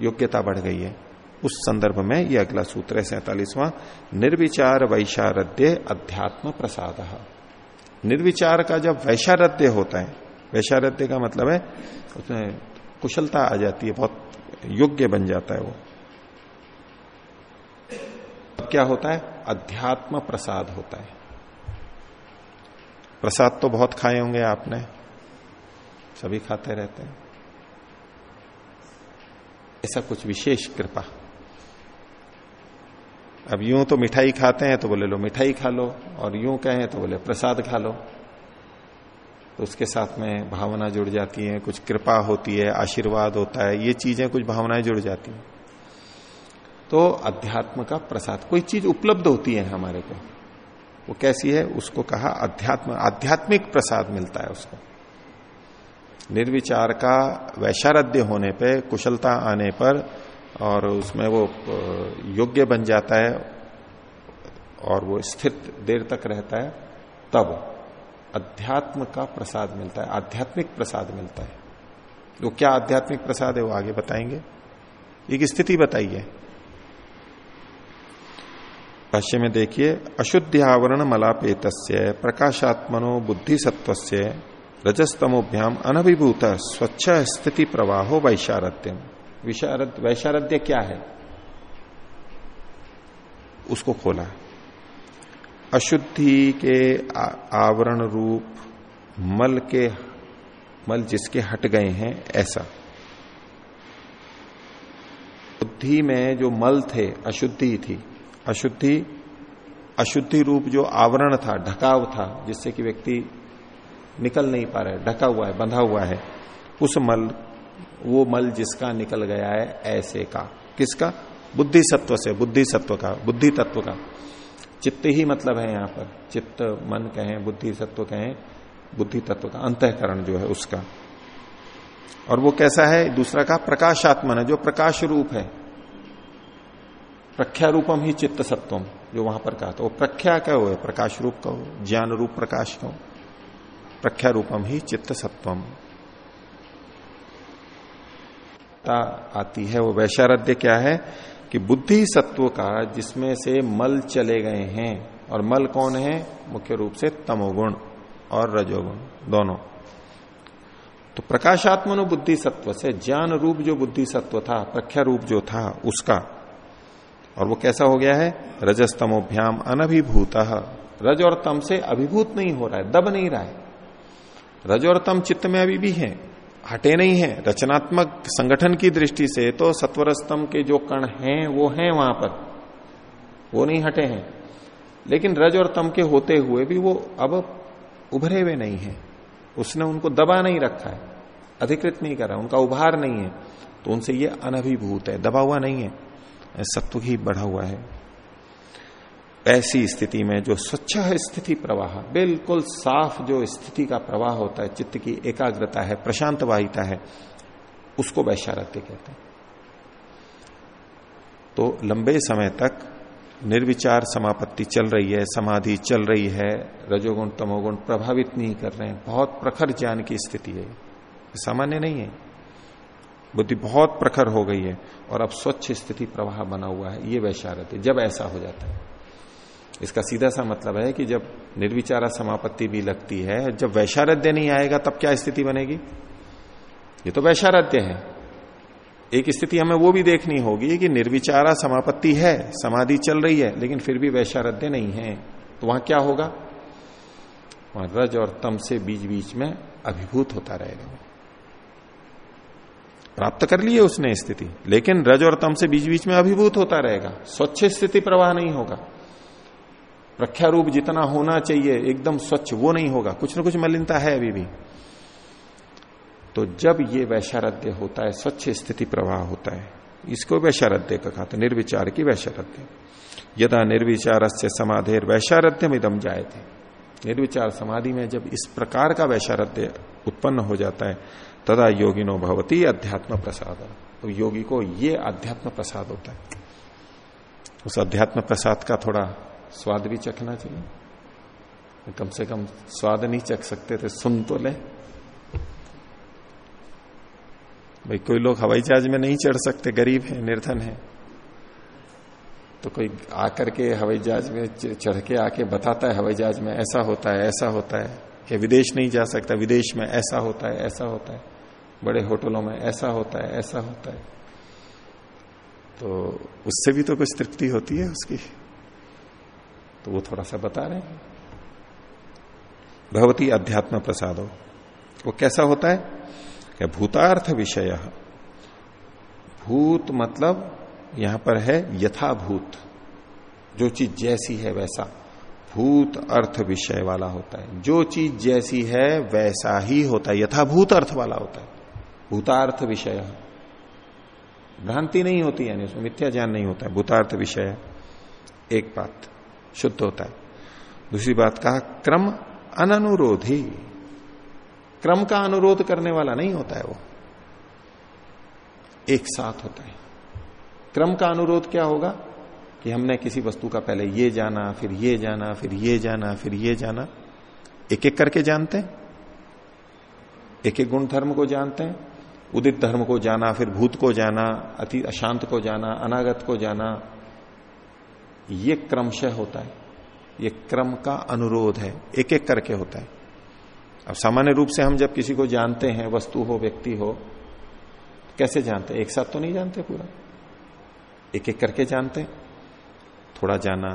A: योग्यता बढ़ गई है। उस संदर्भ में यह अगला सूत्र है सैतालीसवां, निर्विचार वैशारद्य अध्यात्म प्रसाद। निर्विचार का जब वैशारद्य होता है, वैशारद्य का मतलब है, उसमें कुशलता आ जाती है, बहुत योग्य बन जाता है वो। क्या होता है? अध्यात्म प्रसाद होता है। प्रसाद तो बहुत खाए होंगे आपने। सभी खाते रहते हैं। ऐसा कुछ विशेष कृपा। अब यूँ तो मिठाई खाते हैं तो बोले, लो, मिठाई खा लो। और यूँ कहें तो बोले, प्रसाद खा लो। तो उसके साथ में भावना जुड़ जाती है, कुछ कृपा होती है, आशीर्वाद होता है, ये चीज़ें कुछ भावनाएँ जुड़ जाती हैं। तो अध्यात्म का प्रसाद, कोई चीज़ उपलब्ध होती है हमारे को, वो कैसी है? उसको कहा अध्यात्म, आध्यात्मिक प्रसाद मिलता है उसको। निर्विचार का वैशारध्य होने पे, कुशलता आने पर, और उसमें वो योग्य बन जाता है, और वो स्थित देर तक रहता है, तब अध्यात्म का प्रसाद मिलता है, आध्यात्मिक प्रसाद मिलता है। वो क्या आध्यात्मिक प्रसाद है, वो आगे बताएँगे। एक स्थिति बताइए। भाष्य में देखिए अशुद्धि आवरण मलापेत प्रकाशात्मनो बुद्धि सत्व से रजस्तमोभ्याम अनभिभूत, स्वच्छ स्थिति प्रवाहो वैशारद्यम। विशारद वैशारद्य क्या है? उसको खोला। अशुद्धि के आवरण रूप, मल के मल जिसके हट गए हैं, ऐसा। बुद्धि में जो मल थे, अशुद्धि थी अशुद्धि अशुद्धि रूप जो आवरण था ढकाव था, जिससे कि व्यक्ति निकल नहीं पा रहा है, ढका हुआ है, बंधा हुआ है, उस मल, वो मल जिसका निकल गया है, ऐसे का। किसका? बुद्धि सत्व से बुद्धि सत्व का बुद्धि तत्व का। चित्त ही मतलब है यहाँ पर। चित्त, मन कहें बुद्धि सत्व कहें बुद्धि तत्व का अंतकरण जो है उसका। और वो कैसा है? दूसरा का प्रकाशात्मन है, जो प्रकाश रूप है। प्रख्या रूपम ही चित्त सत्वम, जो वहाँ पर कहा था। वो प्रख्या क्या हो, प्रकाश रूप का हो ज्ञान रूप प्रकाश का हो प्रख्या रूपम ही चित्त सत्वम। आती है वो वैशारध्य क्या है कि बुद्धि सत्व का जिसमें से मल चले गए हैं, और मल कौन है? मुख्य रूप से तमोगुण और रजोगुण, दोनों। तो प्रकाशात्मनु बुद्धि सत्व से ज्ञान रूप जो बुद्धि सत्व था, प्रख्या रूप जो था, उसका और वो कैसा हो गया है? रजस्तमोभ्याम अनभिभूत। रज और तम से अभिभूत नहीं हो रहा है, दब नहीं रहा है। रज और तम चित्त में अभी भी है, हटे नहीं है। रचनात्मक संगठन की दृष्टि से तो सत्वर सत्वरस्तम के जो कण हैं, वो हैं वहाँ पर। वो नहीं हटे हैं। लेकिन रज और तम के होते हुए भी वो अब उभरे हुए नहीं है। उसने उनको दबा नहीं रखा है, अधिकृत नहीं करा, उनका उभार नहीं है। तो उनसे ये अनभिभूत है, दबा हुआ नहीं है। सत्व ही बढ़ा हुआ है। ऐसी स्थिति में जो स्वच्छ स्थिति प्रवाह, बिल्कुल साफ़ जो स्थिति का प्रवाह होता है, चित्त की एकाग्रता है प्रशांत वाहिता है, उसको वैशारत्य कहते हैं। तो लंबे समय तक निर्विचार समापत्ति चल रही है, समाधि चल रही है, रजोगुण, तमोगुण प्रभावित नहीं कर रहे हैं। बहुत प्रखर ज्ञान की स्थिति है। सामान्य नहीं है। बुद्धि बहुत प्रखर हो गई है और अब स्वच्छ स्थिति प्रवाह बना हुआ है, ये वैशारत है, जब ऐसा हो जाता है। इसका सीधा सा मतलब है कि जब निर्विचारा समापत्ति भी लगती है, जब वैशारध्य नहीं आएगा, तब क्या स्थिति बनेगी? ये तो वैशारध्य है। एक स्थिति हमें वो भी देखनी होगी कि निर्विचारा समापत्ति है, समाधि चल रही है, लेकिन फिर भी वैशारध्य नहीं है। तो वहाँ क्या होगा? वहाँ रज और तम से बीच बीच में अभिभूत होता रहेगा। प्राप्त कर लिए उसने स्थिति। लेकिन रज और तम से बीच बीच में अभिभूत होता रहेगा। स्वच्छ स्थिति प्रवाह नहीं होगा। प्रख्या रूप जितना होना चाहिए, एकदम स्वच्छ वो नहीं होगा। कुछ ना कुछ मलिनता है अभी भी। तो जब ये वैशारध्य होता है, स्वच्छ स्थिति प्रवाह होता है, इसको वैशारध्य का कहा निर्विचार की वैशारध्य यदा निर्विचार से समाधेर वैशारध्यम इदम जाए थे निर्विचार समाधि में जब इस प्रकार का वैशारध्य उत्पन्न हो जाता है तदा योगिनो भवती अध्यात्म प्रसाद तो योगी को ये अध्यात्म प्रसाद होता है। उस अध्यात्म प्रसाद का थोड़ा स्वाद भी चखना चाहिए। कम से कम स्वाद नहीं चख सकते थे, सुन तो ले। भाई, कोई लोग हवाई जहाज़ में नहीं चढ़ सकते, गरीब है, निर्धन है। तो कोई आकर के हवाई जहाज़ में चढ़ के आके बताता है, हवाई जहाज़ में ऐसा होता है, ऐसा होता है। या विदेश नहीं जा सकता, विदेश में ऐसा होता है, ऐसा होता है। बड़े होटलों में, ऐसा होता है, ऐसा होता है। तो उससे भी तो कुछ तृप्ति होती है उसकी। तो वो थोड़ा सा बता रहे हैं। भगवती अध्यात्म प्रसाद। हो वो कैसा होता है? क्या भूतार्थ विषय? भूत मतलब यहाँ पर है यथाभूत। जो चीज़ जैसी है वैसा। भूत अर्थ विषय वाला होता है। जो चीज़ जैसी है वैसा ही होता है। यथाभूत अर्थ वाला होता है। भूतार्थ विषय। भ्रांति नहीं होती, यानी उसमें मिथ्या ज्ञान नहीं होता है भूतार्थ विषय। एक बात शुद्ध होता है। दूसरी बात कहा, क्रम अननुरोधी। क्रम का अनुरोध करने वाला नहीं होता है वो। एक साथ होता है। क्रम का अनुरोध क्या होगा? कि हमने किसी वस्तु का पहले ये जाना, फिर ये जाना, फिर ये जाना, फिर ये जाना। एक एक करके जानते हैं। एक एक गुण धर्म को जानते हैं। उदित धर्म को जाना, फिर भूत को जाना, अति अशांत को जाना, अनागत को जाना, ये क्रमशः होता है। ये क्रम का अनुरोध है एक एक करके होता है। अब सामान्य रूप से हम जब किसी को जानते हैं, वस्तु हो, व्यक्ति हो, कैसे जानते एक साथ तो नहीं जानते पूरा। एक एक करके जानते थोड़ा जाना,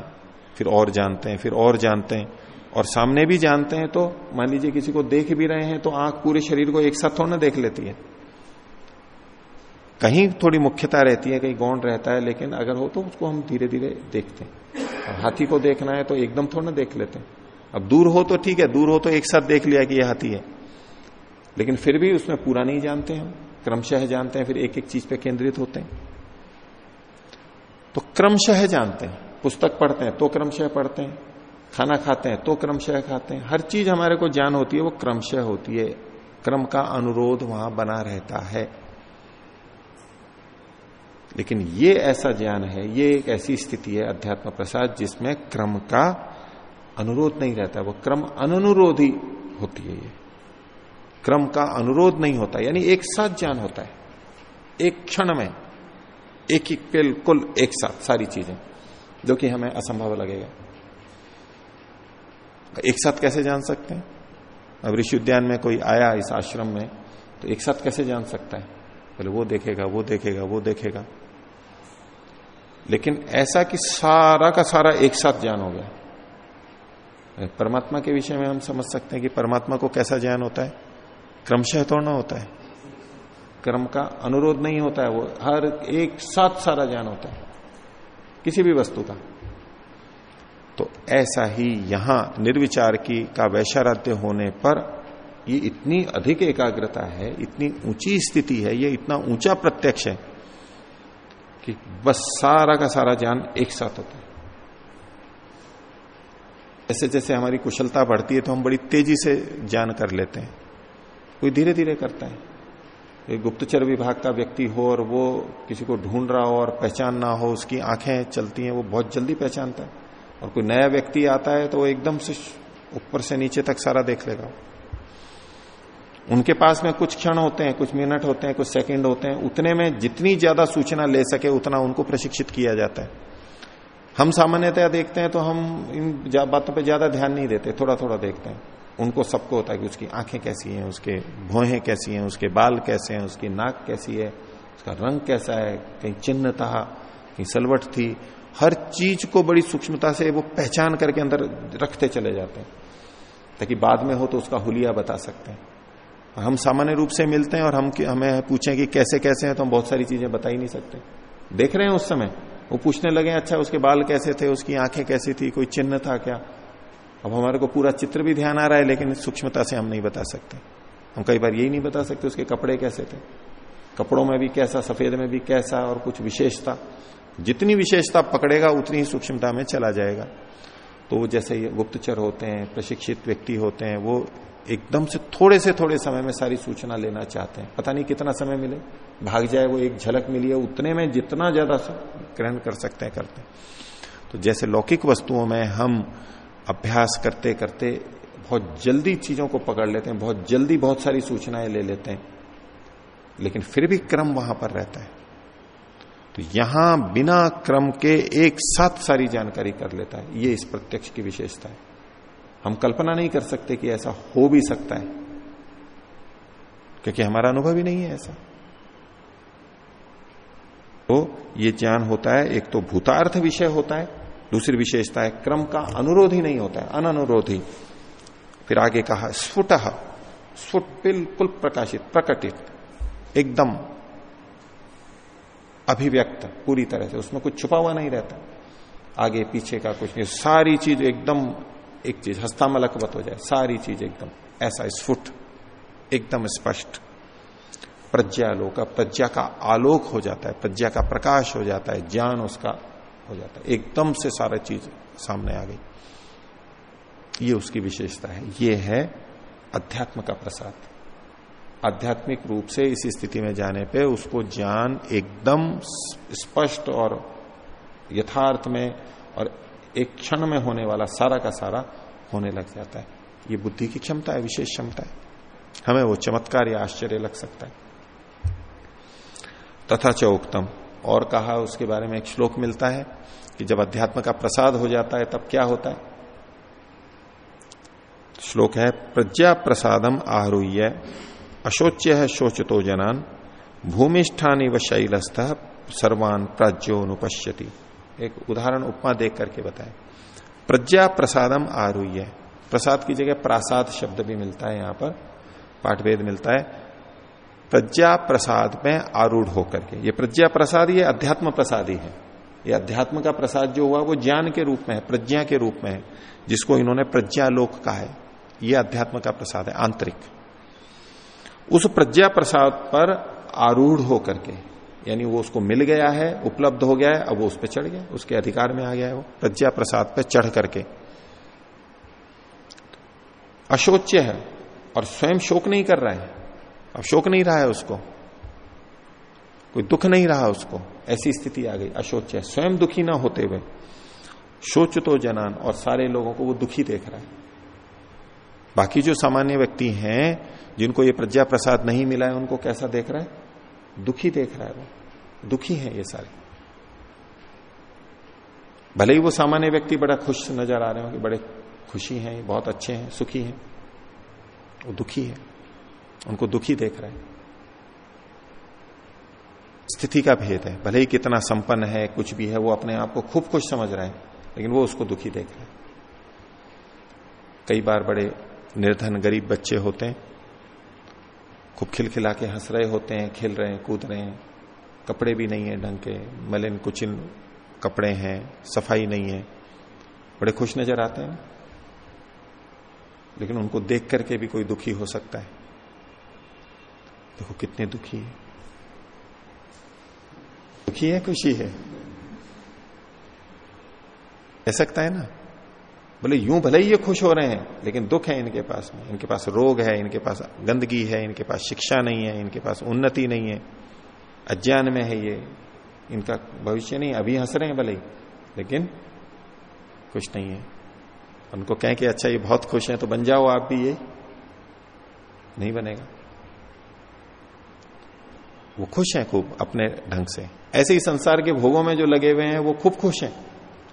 A: फिर और जानते हैं, फिर और जानते हैं, और सामने भी जानते हैं तो मान लीजिए किसी को देख भी रहे हैं तो आँख पूरे शरीर को एक साथ थोड़ा देख लेती है। कहीं थोड़ी मुख्यता रहती है, कहीं गौण रहता है, लेकिन अगर हो तो उसको हम धीरे धीरे देखते हैं। हाथी को देखना है तो एकदम थोड़ा ना देख लेते हैं। अब दूर हो तो ठीक है, दूर हो तो एक साथ देख लिया कि यह हाथी है। लेकिन फिर भी उसमें पूरा नहीं जानते हम, क्रमशः जानते हैं, फिर एक एक चीज़ पे केंद्रित होते हैं। तो क्रमशः जानते हैं, पुस्तक पढ़ते हैं तो क्रमशः पढ़ते हैं, खाना खाते हैं तो क्रमशः खाते हैं। हर चीज़ हमारे को ज्ञान होती है, वो क्रमशः होती है। क्रम का अनुरोध वहाँ बना रहता है। लेकिन ये ऐसा ज्ञान है, ये एक ऐसी स्थिति है अध्यात्म प्रसाद जिसमें क्रम का अनुरोध नहीं रहता, वो क्रम अनुरोधी होती है ये। क्रम का अनुरोध नहीं होता, यानी एक साथ ज्ञान होता है, एक क्षण में, एक ही बिल्कुल एक साथ, सारी चीज़ें, जो कि हमें असंभव लगेगा। एक साथ कैसे जान सकते हैं? अब ऋषि उद्यान में कोई आया इस आश्रम में तो एक साथ कैसे जान सकता है? पहले वो देखेगा वो देखेगा वो देखेगा। लेकिन ऐसा कि सारा का सारा एक साथ ज्ञान हो गया। परमात्मा के विषय में हम समझ सकते हैं कि परमात्मा को कैसा ज्ञान होता है। क्रमशः तोड़ना होता है। क्रम का अनुरोध नहीं होता है, वो हर एक साथ सारा ज्ञान होता है। किसी भी वस्तु का। तो ऐसा ही यहाँ निर्विचार की का वैशाराध्य होने पर ये इतनी अधिक एकाग्रता है, इतनी ऊँची स्थिति है, ये इतना ऊँचा प्रत्यक्ष है कि बस सारा का सारा ज्ञान एक साथ होता है। जैसे जैसे हमारी कुशलता बढ़ती है तो हम बड़ी तेज़ी से ज्ञान कर लेते हैं। कोई धीरे धीरे करता है। एक गुप्तचर विभाग का व्यक्ति हो और वो किसी को ढूंढ रहा हो और पहचान ना हो, उसकी आँखें चलती हैं, वो बहुत जल्दी पहचानता है। और कोई नया व्यक्ति आता है तो वो एकदम से ऊपर से नीचे तक सारा देख लेगा। उनके पास में कुछ क्षण होते हैं, कुछ मिनट होते हैं, कुछ सेकंड होते हैं, उतने में जितनी ज़्यादा सूचना ले सके उतना उनको प्रशिक्षित किया जाता है। हम सामान्यतया देखते हैं तो हम इन बातों पर ज़्यादा ध्यान नहीं देते थोड़ा थोड़ा देखते हैं। उनको सबको होता है कि उसकी आँखें कैसी हैं, उसके भौहें कैसी हैं, उसके बाल कैसे हैं, उसकी नाक कैसी है, उसका रंग कैसा है, कहीं चिन्ह था कहीं सलवट थी। हर चीज़ को बड़ी सूक्ष्मता से वो पहचान करके अंदर रखते चले जाते हैं। ताकि बाद में हो तो उसका हुलिया बता सकते हैं। हम सामान्य रूप से मिलते हैं और हम हमें पूछें कि कैसे कैसे हैं तो हम बहुत सारी चीज़ें बता ही नहीं सकते। देख रहे हैं उस समय। वो पूछने लगे अच्छा उसके बाल कैसे थे? उसकी आँखें कैसी थी? कोई चिन्ह था क्या? अब हमारे को पूरा चित्र भी ध्यान आ रहा है, लेकिन सूक्ष्मता से हम नहीं बता सकते। हम कई बार यही नहीं बता सकते उसके कपड़े कैसे थे। कपड़ों में भी कैसा, सफ़ेद में भी कैसा, और कुछ विशेषता जितनी विशेषता पकड़ेगा, उतनी ही सूक्ष्मता में चला जाएगा। तो जैसे गुप्तचर होते हैं, प्रशिक्षित व्यक्ति होते हैं, वो एकदम से थोड़े से थोड़े समय में सारी सूचना लेना चाहते हैं। पता नहीं कितना समय मिले। भाग जाए, वो एक झलक मिली है, उतने में जितना ज़्यादा ग्रहण कर सकते हैं, करते हैं। तो जैसे लौकिक वस्तुओं में हम अभ्यास करते करते बहुत जल्दी चीज़ों को पकड़ लेते हैं, बहुत जल्दी बहुत सारी सूचनाएँ ले लेते हैं, लेकिन फिर भी क्रम वहाँ पर रहता है। तो यहाँ बिना क्रम के एक साथ सारी जानकारी कर लेता है। ये इस प्रत्यक्ष की विशेषता है। हम कल्पना नहीं कर सकते कि ऐसा हो भी सकता है, क्योंकि हमारा अनुभव ही नहीं है ऐसा। तो ये ज्ञान होता है, एक तो भूतार्थ विषय होता है, दूसरी विशेषता है, क्रम का अनुरोध ही नहीं होता है, अननुरोधी फिर आगे कहा, स्फुट स्फुट बिल्कुल प्रकाशित, प्रकटित, एकदम अभिव्यक्त, पूरी तरह से, उसमें कुछ छुपा हुआ नहीं रहता। आगे पीछे का कुछ नहीं, सारी चीज़ एकदम एक चीज़ हस्तामलकवत हो जाए, सारी चीज़ एकदम, ऐसा स्फुट एकदम स्पष्ट। प्रज्ञालोक प्रज्ञा का आलोक हो जाता है, प्रज्ञा का प्रकाश हो जाता है, ज्ञान उसका हो जाता है। एकदम से सारा चीज़ सामने आ गई। ये उसकी विशेषता है। ये है अध्यात्म का प्रसाद। आध्यात्मिक रूप से इस स्थिति में जाने पे उसको ज्ञान एकदम स्पष्ट और यथार्थ में और एक क्षण में होने वाला सारा का सारा होने लग जाता है। ये बुद्धि की क्षमता है, विशेष क्षमता है। हमें वो चमत्कार या आश्चर्य लग सकता है। तथा चौकतम और कहा, उसके बारे में एक श्लोक मिलता है कि जब अध्यात्म का प्रसाद हो जाता है, तब क्या होता है? श्लोक है प्रज्ञा प्रसादम आहरुय अशोच्य है शोचतो जनान भूमिष्ठानी व शैलस्थ सर्वान प्राज्योनुपश्यति एक उदाहरण उपमा देख करके बताए। प्रज्ञा प्रसादम आरूह्य। प्रसाद की जगह प्रासाद शब्द भी मिलता है यहाँ पर, पाठभेद मिलता है। प्रज्ञा प्रसाद में आरूढ़ होकर के। ये प्रज्ञा प्रसाद, ये अध्यात्म प्रसाद ही है। ये अध्यात्म का प्रसाद जो हुआ, वो ज्ञान के रूप में है, प्रज्ञा के रूप में है, जिसको इन्होंने प्रज्ञा लोक कहा है। ये अध्यात्म का प्रसाद है, आंतरिक। उस प्रज्ञा प्रसाद पर आरूढ़ होकर के यानी वो उसको मिल गया है, उपलब्ध हो गया है, अब वो उस पर चढ़ गया, उसके अधिकार में आ गया है वो, प्रज्ञा प्रसाद पे चढ़ करके। अशोच्य है और स्वयं शोक नहीं कर रहा है। अब शोक नहीं रहा है उसको। कोई दुख नहीं रहा उसको। ऐसी स्थिति आ गई, अशोच्य स्वयं दुखी ना होते हुए। शोच तो जनान, और सारे लोगों को वो दुखी देख रहा है। बाकी जो सामान्य व्यक्ति हैं, जिनको ये प्रज्ञा प्रसाद नहीं मिला है, उनको कैसा देख रहा है? दुखी देख रहा है वो। दुखी है ये सारे। भले ही वो सामान्य व्यक्ति बड़ा खुश नज़र आ रहे हो कि बड़े खुशी हैं, बहुत अच्छे हैं, सुखी हैं। वो दुखी है। उनको दुखी देख रहे हैं। स्थिति का भेद है। भले ही कितना संपन्न है, कुछ भी है, वो अपने आप को खूब खुश समझ रहे हैं, लेकिन वो उसको दुखी देख रहे हैं। कई बार बड़े निर्धन, गरीब बच्चे होते हैं खूब खिलखिला के हंस रहे होते हैं, खेल रहे हैं, कूद रहे हैं। कपड़े भी नहीं है ढंग के, मलिन कुचिन कपड़े हैं, सफ़ाई नहीं है। बड़े खुश नज़र आते हैं। लेकिन उनको देख करके भी कोई दुखी हो सकता है। देखो कितने दुखी है। दुखी है, खुशी है। कह सकता है ना? बोले, यूँ भले ही ये खुश हो रहे हैं, लेकिन दुख है इनके पास में। इनके पास रोग है, इनके पास गंदगी है, इनके पास शिक्षा नहीं है, इनके पास उन्नति नहीं है। अज्ञान में है ये। इनका भविष्य नहीं, अभी हंस रहे हैं भले ही, लेकिन खुश नहीं है। उनको कहें कि अच्छा ये बहुत खुश है तो बन जाओ आप भी ये। नहीं बनेगा। वो खुश हैं खूब, अपने ढंग से। ऐसे ही संसार के भोगों में जो लगे हुए हैं, वो खूब खुश हैं,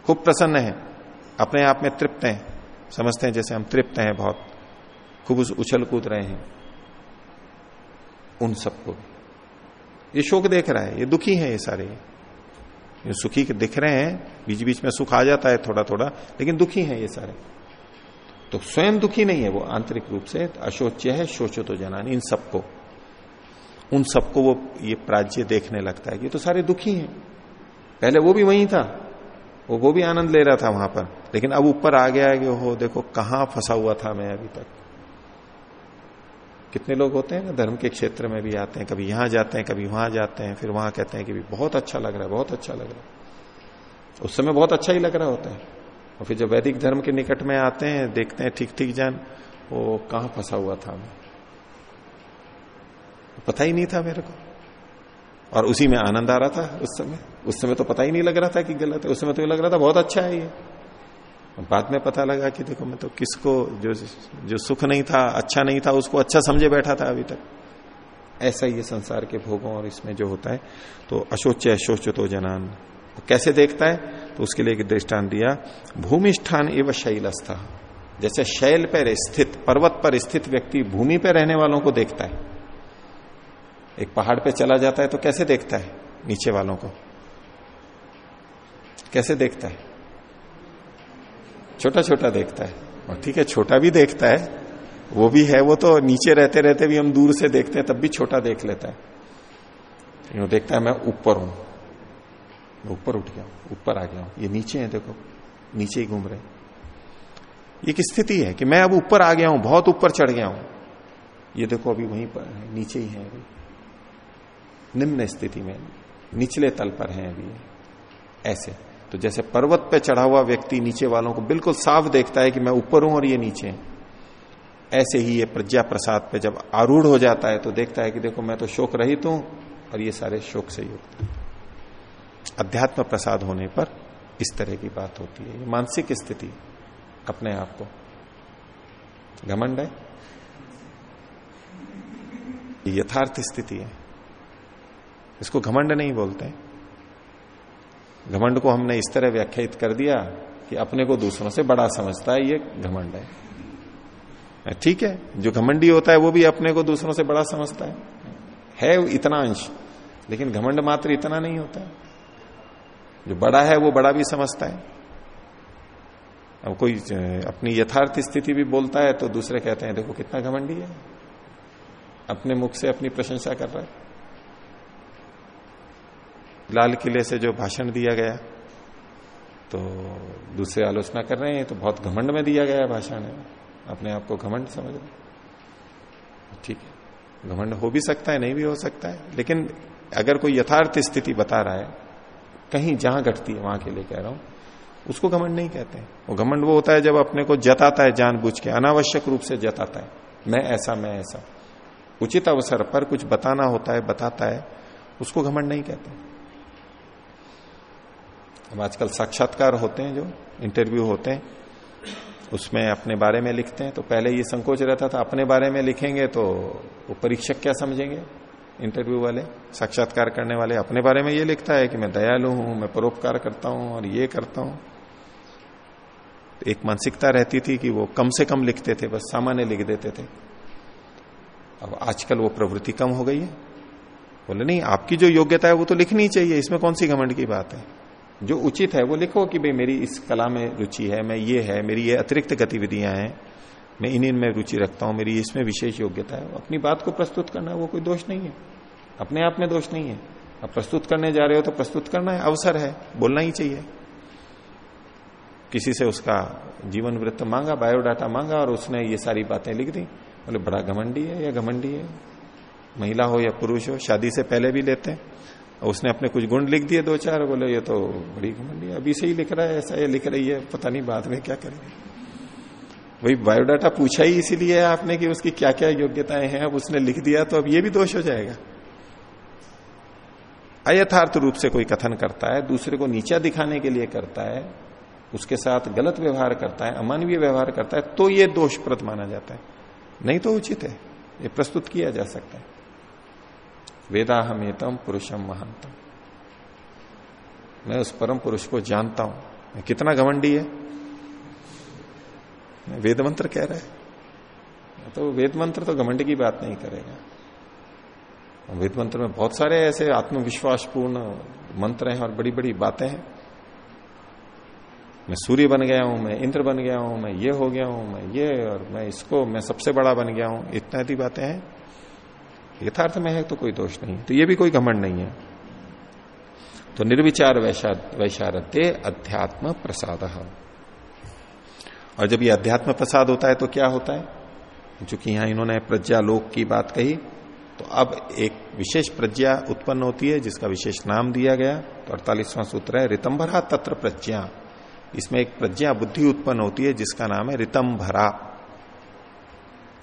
A: खूब प्रसन्न हैं। अपने आप में तृप्त हैं। समझते हैं जैसे हम तृप्त हैं बहुत। खूब उछल कूद रहे हैं। उन सबको ये शोक देख रहा है, ये दुखी है ये सारे। ये सुखी दिख रहे हैं बीच बीच में सुख आ जाता है थोड़ा थोड़ा लेकिन दुखी है ये सारे। तो स्वयं दुखी नहीं है वो आंतरिक रूप से, अशोच्य है शोचो तो जनान इन सबको। उन सबको वो ये प्राज्य देखने लगता है कि तो सारे दुखी हैं। पहले वो भी वही था, वो वो भी आनंद ले रहा था वहाँ पर। लेकिन अब ऊपर आ गया है कि हो देखो, कहाँ फंसा हुआ था मैं अभी तक? कितने लोग होते हैं ना, धर्म के क्षेत्र में भी आते हैं, कभी यहाँ जाते हैं, कभी वहाँ जाते हैं, फिर वहाँ कहते हैं कि भी बहुत अच्छा लग रहा है, बहुत अच्छा लग रहा है। उस समय बहुत अच्छा ही लग रहा होता है। और फिर जब वैदिक धर्म के निकट में आते हैं, देखते हैं ठीक ठीक जान, वो कहाँ फंसा हुआ था मैं? पता ही नहीं था मेरे को। और उसी में आनंद आ रहा था उस समय। उस समय तो पता ही नहीं लग रहा था कि गलत है। उस समय तो लग रहा था बहुत अच्छा है ये। बाद में पता लगा कि देखो मैं तो किसको, जो जो सुख नहीं था अच्छा नहीं था, उसको अच्छा समझे बैठा था अभी तक। ऐसा ही संसार के भोगों और इसमें जो होता है। तो अशोच अशोच तो जनान। तो कैसे देखता है? तो उसके लिए एक दृष्टान दिया। भूमिष्ठान एवं शैलस्था। जैसे शैल पर स्थित, पर्वत पर स्थित व्यक्ति भूमि पर रहने वालों को देखता है। एक पहाड़ पे चला जाता है तो कैसे देखता है? नीचे वालों को। कैसे देखता है? छोटा छोटा देखता है। और ठीक है, छोटा भी देखता है, वो भी है, वो तो नीचे रहते रहते भी हम दूर से देखते हैं, तब भी छोटा देख लेता है। यूँ देखता है, मैं ऊपर हूँ। ऊपर उठ गया ऊपर आ गया हूँ। ये नीचे है, देखो, नीचे ही घूम रहे ये स्थिति है कि मैं अब ऊपर आ गया हूँ, बहुत ऊपर चढ़ गया हूँ। ये देखो, अभी वहीं पर है, नीचे ही है अभी। निम्न स्थिति में, निचले तल पर है अभी। ऐसे। तो जैसे पर्वत पे चढ़ा हुआ व्यक्ति नीचे वालों को बिल्कुल साफ़ देखता है कि मैं ऊपर हूँ और ये नीचे है। ऐसे ही ये प्रज्ञा प्रसाद पे जब आरूढ़ हो जाता है तो देखता है कि देखो मैं तो शोक रहित हूँ और ये सारे शोक से युक्त अध्यात्म प्रसाद होने पर इस तरह की बात होती है। मानसिक स्थिति अपने आप को। घमंड है? यथार्थ स्थिति है। इसको घमंड नहीं बोलते। घमंड को हमने इस तरह व्याख्यात कर दिया कि अपने को दूसरों से बड़ा समझता है, ये घमंड है। ठीक है, जो घमंडी होता है वो भी अपने को दूसरों से बड़ा समझता है। है इतना अंश, लेकिन घमंड मात्र इतना नहीं होता। है जो बड़ा है वो बड़ा भी समझता है। अब कोई अपनी यथार्थ स्थिति भी बोलता है तो दूसरे कहते हैं, देखो कितना घमंडी है। अपने मुख से अपनी प्रशंसा कर रहा है। लाल किले से जो भाषण दिया गया तो दूसरे आलोचना कर रहे हैं तो बहुत घमंड में दिया गया भाषण है। अपने आप को घमंड समझ रहे ठीक है। घमंड हो भी सकता है, नहीं भी हो सकता है, लेकिन अगर कोई यथार्थ स्थिति बता रहा है, कहीं जहाँ घटती है, वहाँ के लिए कह रहा हूँ, उसको घमंड नहीं कहते हैं। वो घमंड वो होता है जब अपने को जताता है जानबूझ के, अनावश्यक रूप से जताता है। मैं ऐसा मैं ऐसा। उचित अवसर पर कुछ बताना होता है, बताता है, उसको घमंड नहीं कहते अब आजकल साक्षात्कार होते हैं, जो इंटरव्यू होते हैं, उसमें अपने बारे में लिखते हैं। तो पहले ये संकोच रहता था, अपने बारे में लिखेंगे तो वो परीक्षक क्या समझेंगे? इंटरव्यू वाले, साक्षात्कार करने वाले अपने बारे में ये लिखता है कि मैं दयालु हूँ, मैं परोपकार करता हूँ और ये करता हूँ। तो एक मानसिकता रहती थी कि वो कम से कम लिखते थे, बस सामान्य लिख देते थे। अब आजकल वो प्रवृत्ति कम हो गई है। बोले, नहीं, आपकी जो योग्यता है वो तो लिखनी चाहिए, इसमें कौन सी घमंड की बात है? जो उचित है, वो लिखो कि भाई मेरी इस कला में रुचि है, मैं ये है, मेरी ये अतिरिक्त गतिविधियाँ हैं, मैं इन इनमें रुचि रखता हूँ, मेरी इसमें विशेष योग्यता है। अपनी बात को प्रस्तुत करना, वो कोई दोष नहीं है। अपने आप में दोष नहीं है। अब प्रस्तुत करने जा रहे हो तो प्रस्तुत करना है, अवसर है, बोलना ही चाहिए। किसी से उसका जीवन वृत्त मांगा, बायोडाटा मांगा और उसने ये सारी बातें लिख दी, बोले, बड़ा घमंडी है या घमंडी है। महिला हो या पुरुष हो, शादी से पहले भी लेते हैं। उसने अपने कुछ गुण लिख दिए दो चार, बोले, ये तो बड़ी घमंडी अभी से ही लिख रहा है, ऐसा ये लिख रही है, पता नहीं बाद में क्या करेंगे? वही बायोडाटा पूछा ही इसीलिए आपने कि उसकी क्या क्या योग्यताएँ हैं, अब उसने लिख दिया तो अब ये भी दोष हो जाएगा। अयथार्थ रूप से कोई कथन करता है, दूसरे को नीचा दिखाने के लिए करता है, उसके साथ गलत व्यवहार करता है, अमानवीय व्यवहार करता है तो ये दोषप्रद माना जाता है। नहीं तो उचित है, ये प्रस्तुत किया जा सकता है। वेदा हमेतम पुरुषम महंतम। मैं उस परम पुरुष को जानता हूँ। मैं कितना घमंडी है? मैं वेद मंत्र कह रहा है। तो वेद मंत्र तो घमंड की बात नहीं करेगा। वेद मंत्र में बहुत सारे ऐसे आत्मविश्वासपूर्ण मंत्र हैं और बड़ी बड़ी बातें हैं। मैं सूर्य बन गया हूँ, मैं इंद्र बन गया हूँ, मैं ये हो गया हूँ, मैं ये और मैं इसको, मैं सबसे बड़ा बन गया हूँ। इत्यादि बातें हैं। यथार्थ में है तो कोई दोष नहीं तो ये भी कोई घमंड नहीं है। तो निर्विचार वैशारते अध्यात्म प्रसाद। और जब ये अध्यात्म प्रसाद होता है तो क्या होता है? चूँकि यहाँ इन्होंने प्रज्ञा लोक की बात कही तो अब एक विशेष प्रज्ञा उत्पन्न होती है, जिसका विशेष नाम दिया गया। तो अड़तालीसवां सूत्र है, रितंभरा तत्र प्रज्ञा। इसमें एक प्रज्ञा बुद्धि उत्पन्न होती है, जिसका नाम है रितंभरा।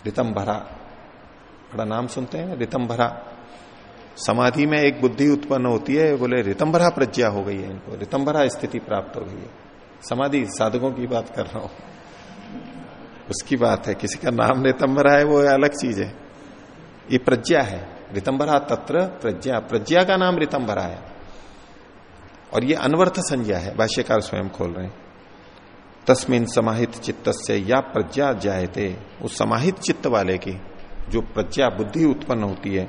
A: रितंभरा। बड़ा नाम सुनते हैं, रितंभरा। समाधि में एक बुद्धि उत्पन्न होती है, बोले, रितंभरा प्रज्ञा हो गई है इनको, रितंभरा स्थिति प्राप्त हो गई है। समाधि, साधकों की बात कर रहा हूँ। उसकी बात है, किसी का नाम रितंभरा है, वो अलग चीज़ है। ये प्रज्ञा है, रितंभरा तत्र प्रज्ञा प्रज्ञा का नाम रितंभरा है। और ये अनवर्थ संज्ञा है, भाष्यकार स्वयं खोल रहे हैं। तस्मिन समाहित चित्त से या प्रज्ञा जायते, उस समाहित चित्त वाले की जो प्रज्ञा बुद्धि उत्पन्न होती है,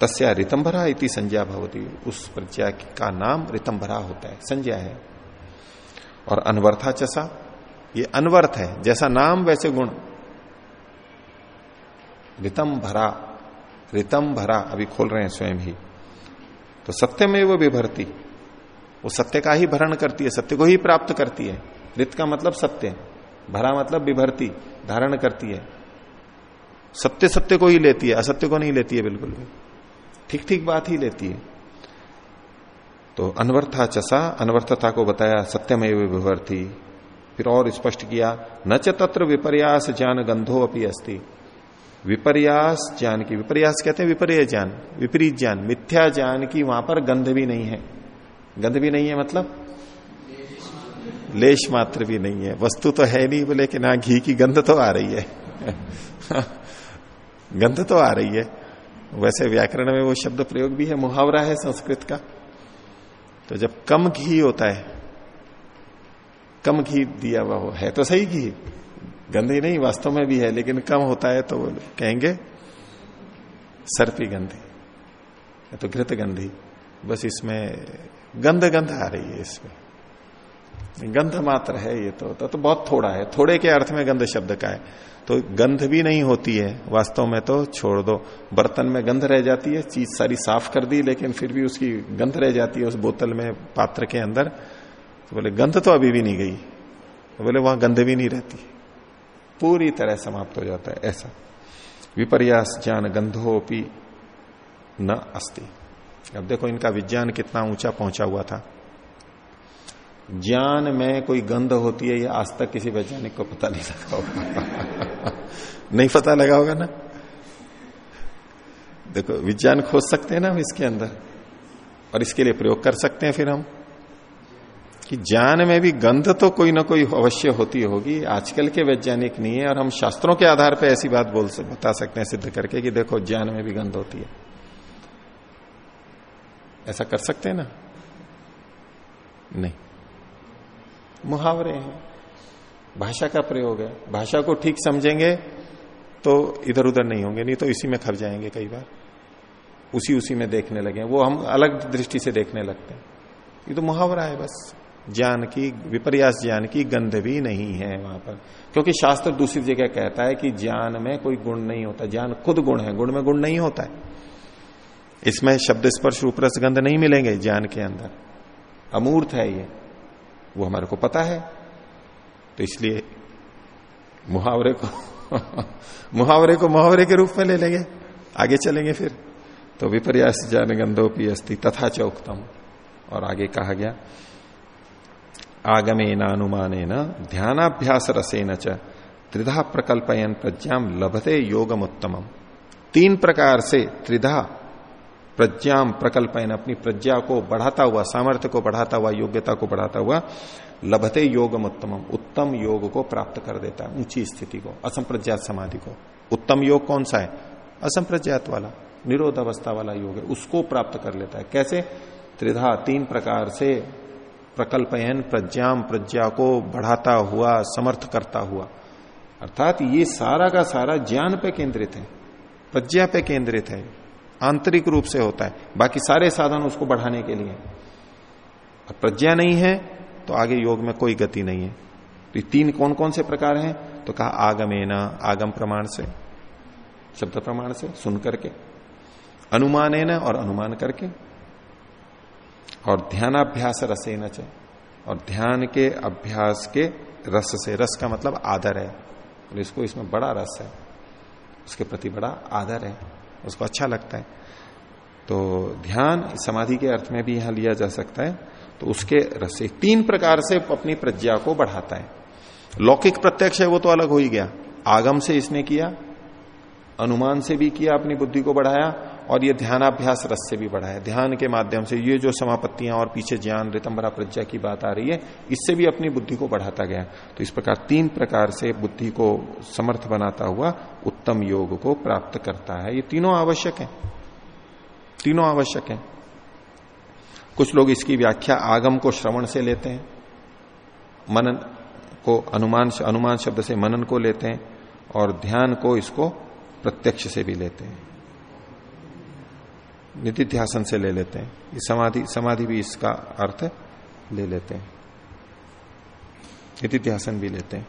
A: तस्या रितंभरा इति संज्ञा भवती। उस प्रज्ञा का नाम रितंभरा होता है, संज्ञा है। और अनवर्था चसा ये अनवर्थ है, जैसा नाम वैसे गुण। रितम भरा रितम भरा अभी खोल रहे हैं स्वयं ही। तो सत्य में वो विभरती। वो सत्य का ही भरण करती है, सत्य को ही प्राप्त करती है। रित का मतलब सत्य। भरा मतलब विभरती, धारण करती है। सत्य सत्य को ही लेती है, असत्य को नहीं लेती है बिल्कुल भी। ठीक ठीक बात ही लेती है। तो अनवर्था चसा, अनवर्थता को बताया सत्यमय विभर्थी फिर और स्पष्ट किया, न च तत्र विपर्यास ज्ञान गंधो अपनी अस्ति। विपर्यास ज्ञान की, विपर्यास कहते हैं विपर्य ज्ञान, विपरीत ज्ञान, मिथ्या ज्ञान की वहाँ पर गंध भी नहीं है। गंध भी नहीं है मतलब? लेश मात्र भी नहीं है। वस्तु तो है नहीं बोले कि ना घी की गंध तो आ रही है। गंध तो आ रही है। वैसे व्याकरण में वो शब्द प्रयोग भी है मुहावरा है संस्कृत का। तो जब कम घी होता है कम घी दिया हुआ हो है तो सही घी। गंधी नहीं वास्तव में भी है लेकिन कम होता है तो कहेंगे सर्पी गंधी तो घृत गंधी बस इसमें गंध गंध आ रही है इसमें। गंध मात्र है ये तो, तो, तो बहुत थोड़ा है। थोड़े के अर्थ में गंध शब्द का है। तो गंध भी नहीं होती है। वास्तव में तो छोड़ दो। बर्तन में गंध रह जाती है, चीज़ सारी साफ़ कर दी, लेकिन फिर भी उसकी गंध रह जाती है उस बोतल में, पात्र के अंदर। तो बोले, गंध तो अभी भी नहीं गई। तो बोले, वहाँ गंध भी नहीं रहती। पूरी तरह समाप्त हो जाता है, ऐसा। विपर्यास ज्ञान गंधोपी न अस्ति। अब देखो, इनका विज्ञान कितना ऊँचा पहुँचा हुआ था। ज्ञान में कोई गंध होती है, ये आज तक किसी वैज्ञानिक को पता नहीं लगा होगा। नहीं पता लगा होगा ना? देखो, विज्ञान खोज सकते हैं ना हम इसके अंदर, और इसके लिए प्रयोग कर सकते हैं फिर हम। कि ज्ञान में भी गंध तो कोई ना कोई अवश्य होती होगी, आजकल के वैज्ञानिक नहीं है, और हम शास्त्रों के आधार पर ऐसी बात बोल बता सकते हैं सिद्ध करके कि देखो, ज्ञान में भी गंध होती है। ऐसा कर सकते हैं ना? नहीं। मुहावरे हैं। भाषा का प्रयोग है। भाषा को ठीक समझेंगे तो इधर उधर नहीं होंगे, नहीं तो इसी में खप जाएँगे कई बार। उसी उसी में देखने लगे वो हम अलग दृष्टि से देखने लगते हैं। ये तो मुहावरा है बस। ज्ञान की, विपर्यास ज्ञान की गंध भी नहीं है वहाँ पर। क्योंकि शास्त्र दूसरी जगह कहता है कि ज्ञान में कोई गुण नहीं होता। ज्ञान खुद गुण है। गुण में गुण नहीं होता है। इसमें शब्द स्पर्श, रूप, रस, गंध नहीं मिलेंगे ज्ञान के अंदर। अमूर्त है ये। वो हमारे को पता है। तो इसलिए मुहावरे को मुहावरे को मुहावरे के रूप में ले लेंगे, आगे चलेंगे फिर। तो विपर्यास जन गंधोपी अस्थि तथा चौकतम और आगे कहा गया आगमे न अनुमान न ध्यानाभ्यास रसेन च त्रिधा प्रकल्पयन प्रज्ञाम लभते योगम उत्तम तीन प्रकार से त्रिधा प्रज्ञाम प्रकल्पन, अपनी प्रज्ञा को बढ़ाता हुआ, सामर्थ्य को बढ़ाता हुआ, योग्यता को बढ़ाता हुआ, लभते योगम उत्तम उत्तम योग को प्राप्त कर देता है, ऊँची स्थिति को, असंप्रज्ञात समाधि को। उत्तम योग कौन सा है? असंप्रज्ञात वाला, निरोध अवस्था वाला योग है, उसको प्राप्त कर लेता है। कैसे? त्रिधा, तीन प्रकार से प्रकल्पयन, प्रज्ञाम, प्रज्ञा को बढ़ाता हुआ, समर्थ करता हुआ। अर्थात ये सारा का सारा ज्ञान पे केंद्रित है, प्रज्ञा पे केंद्रित है। आंतरिक रूप से होता है। बाकी सारे साधन उसको बढ़ाने के लिए। प्रज्ञा नहीं है तो आगे योग में कोई गति नहीं है। तो तीन कौन कौन से प्रकार हैं? तो कहा आगमेना, आगम प्रमाण से, शब्द प्रमाण से, सुन करके अनुमान न और अनुमान करके, और ध्यानाभ्यास रसे न और ध्यान के अभ्यास के रस से, रस का मतलब आदर है। और इसको इसमें बड़ा रस है, उसके प्रति बड़ा आदर है। उसको अच्छा लगता है। तो ध्यान समाधि के अर्थ में भी यहाँ लिया जा सकता है। तो उसके रस तीन प्रकार से अपनी प्रज्ञा को बढ़ाता है। लौकिक प्रत्यक्ष है, वो तो अलग हो ही गया। आगम से इसने किया, अनुमान से भी किया, अपनी बुद्धि को बढ़ाया और ये ध्यानाभ्यास रस से भी बढ़ा है। ध्यान के माध्यम से ये जो समापत्तियाँ और पीछे ज्ञान, रितंबरा प्रज्ञा की बात आ रही है, इससे भी अपनी बुद्धि को बढ़ाता गया। तो इस प्रकार तीन प्रकार से बुद्धि को समर्थ बनाता हुआ उत्तम योग को प्राप्त करता है। ये तीनों आवश्यक है। तीनों आवश्यक है। कुछ लोग इसकी व्याख्या आगम को श्रवण से लेते हैं, मनन को अनुमान अनुमान शब्द से मनन को लेते हैं, और ध्यान को इसको प्रत्यक्ष से भी लेते हैं। निधिध्यासन से ले लेते हैं। समाधि समाधि भी इसका अर्थ ले लेते हैं। निधिध्यासन भी लेते हैं।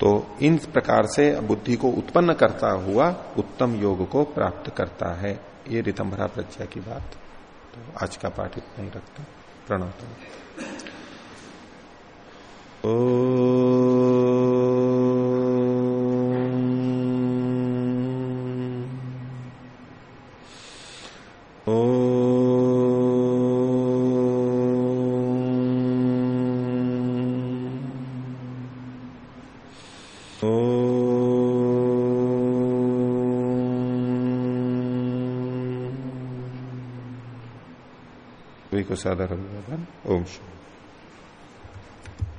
A: तो इन प्रकार से बुद्धि को उत्पन्न करता हुआ उत्तम योग को प्राप्त करता है। ये रितंभरा प्रज्ञा की बात। तो आज का पाठ इतना ही रखते प्रणव ओ को अभिवादन ओम शांति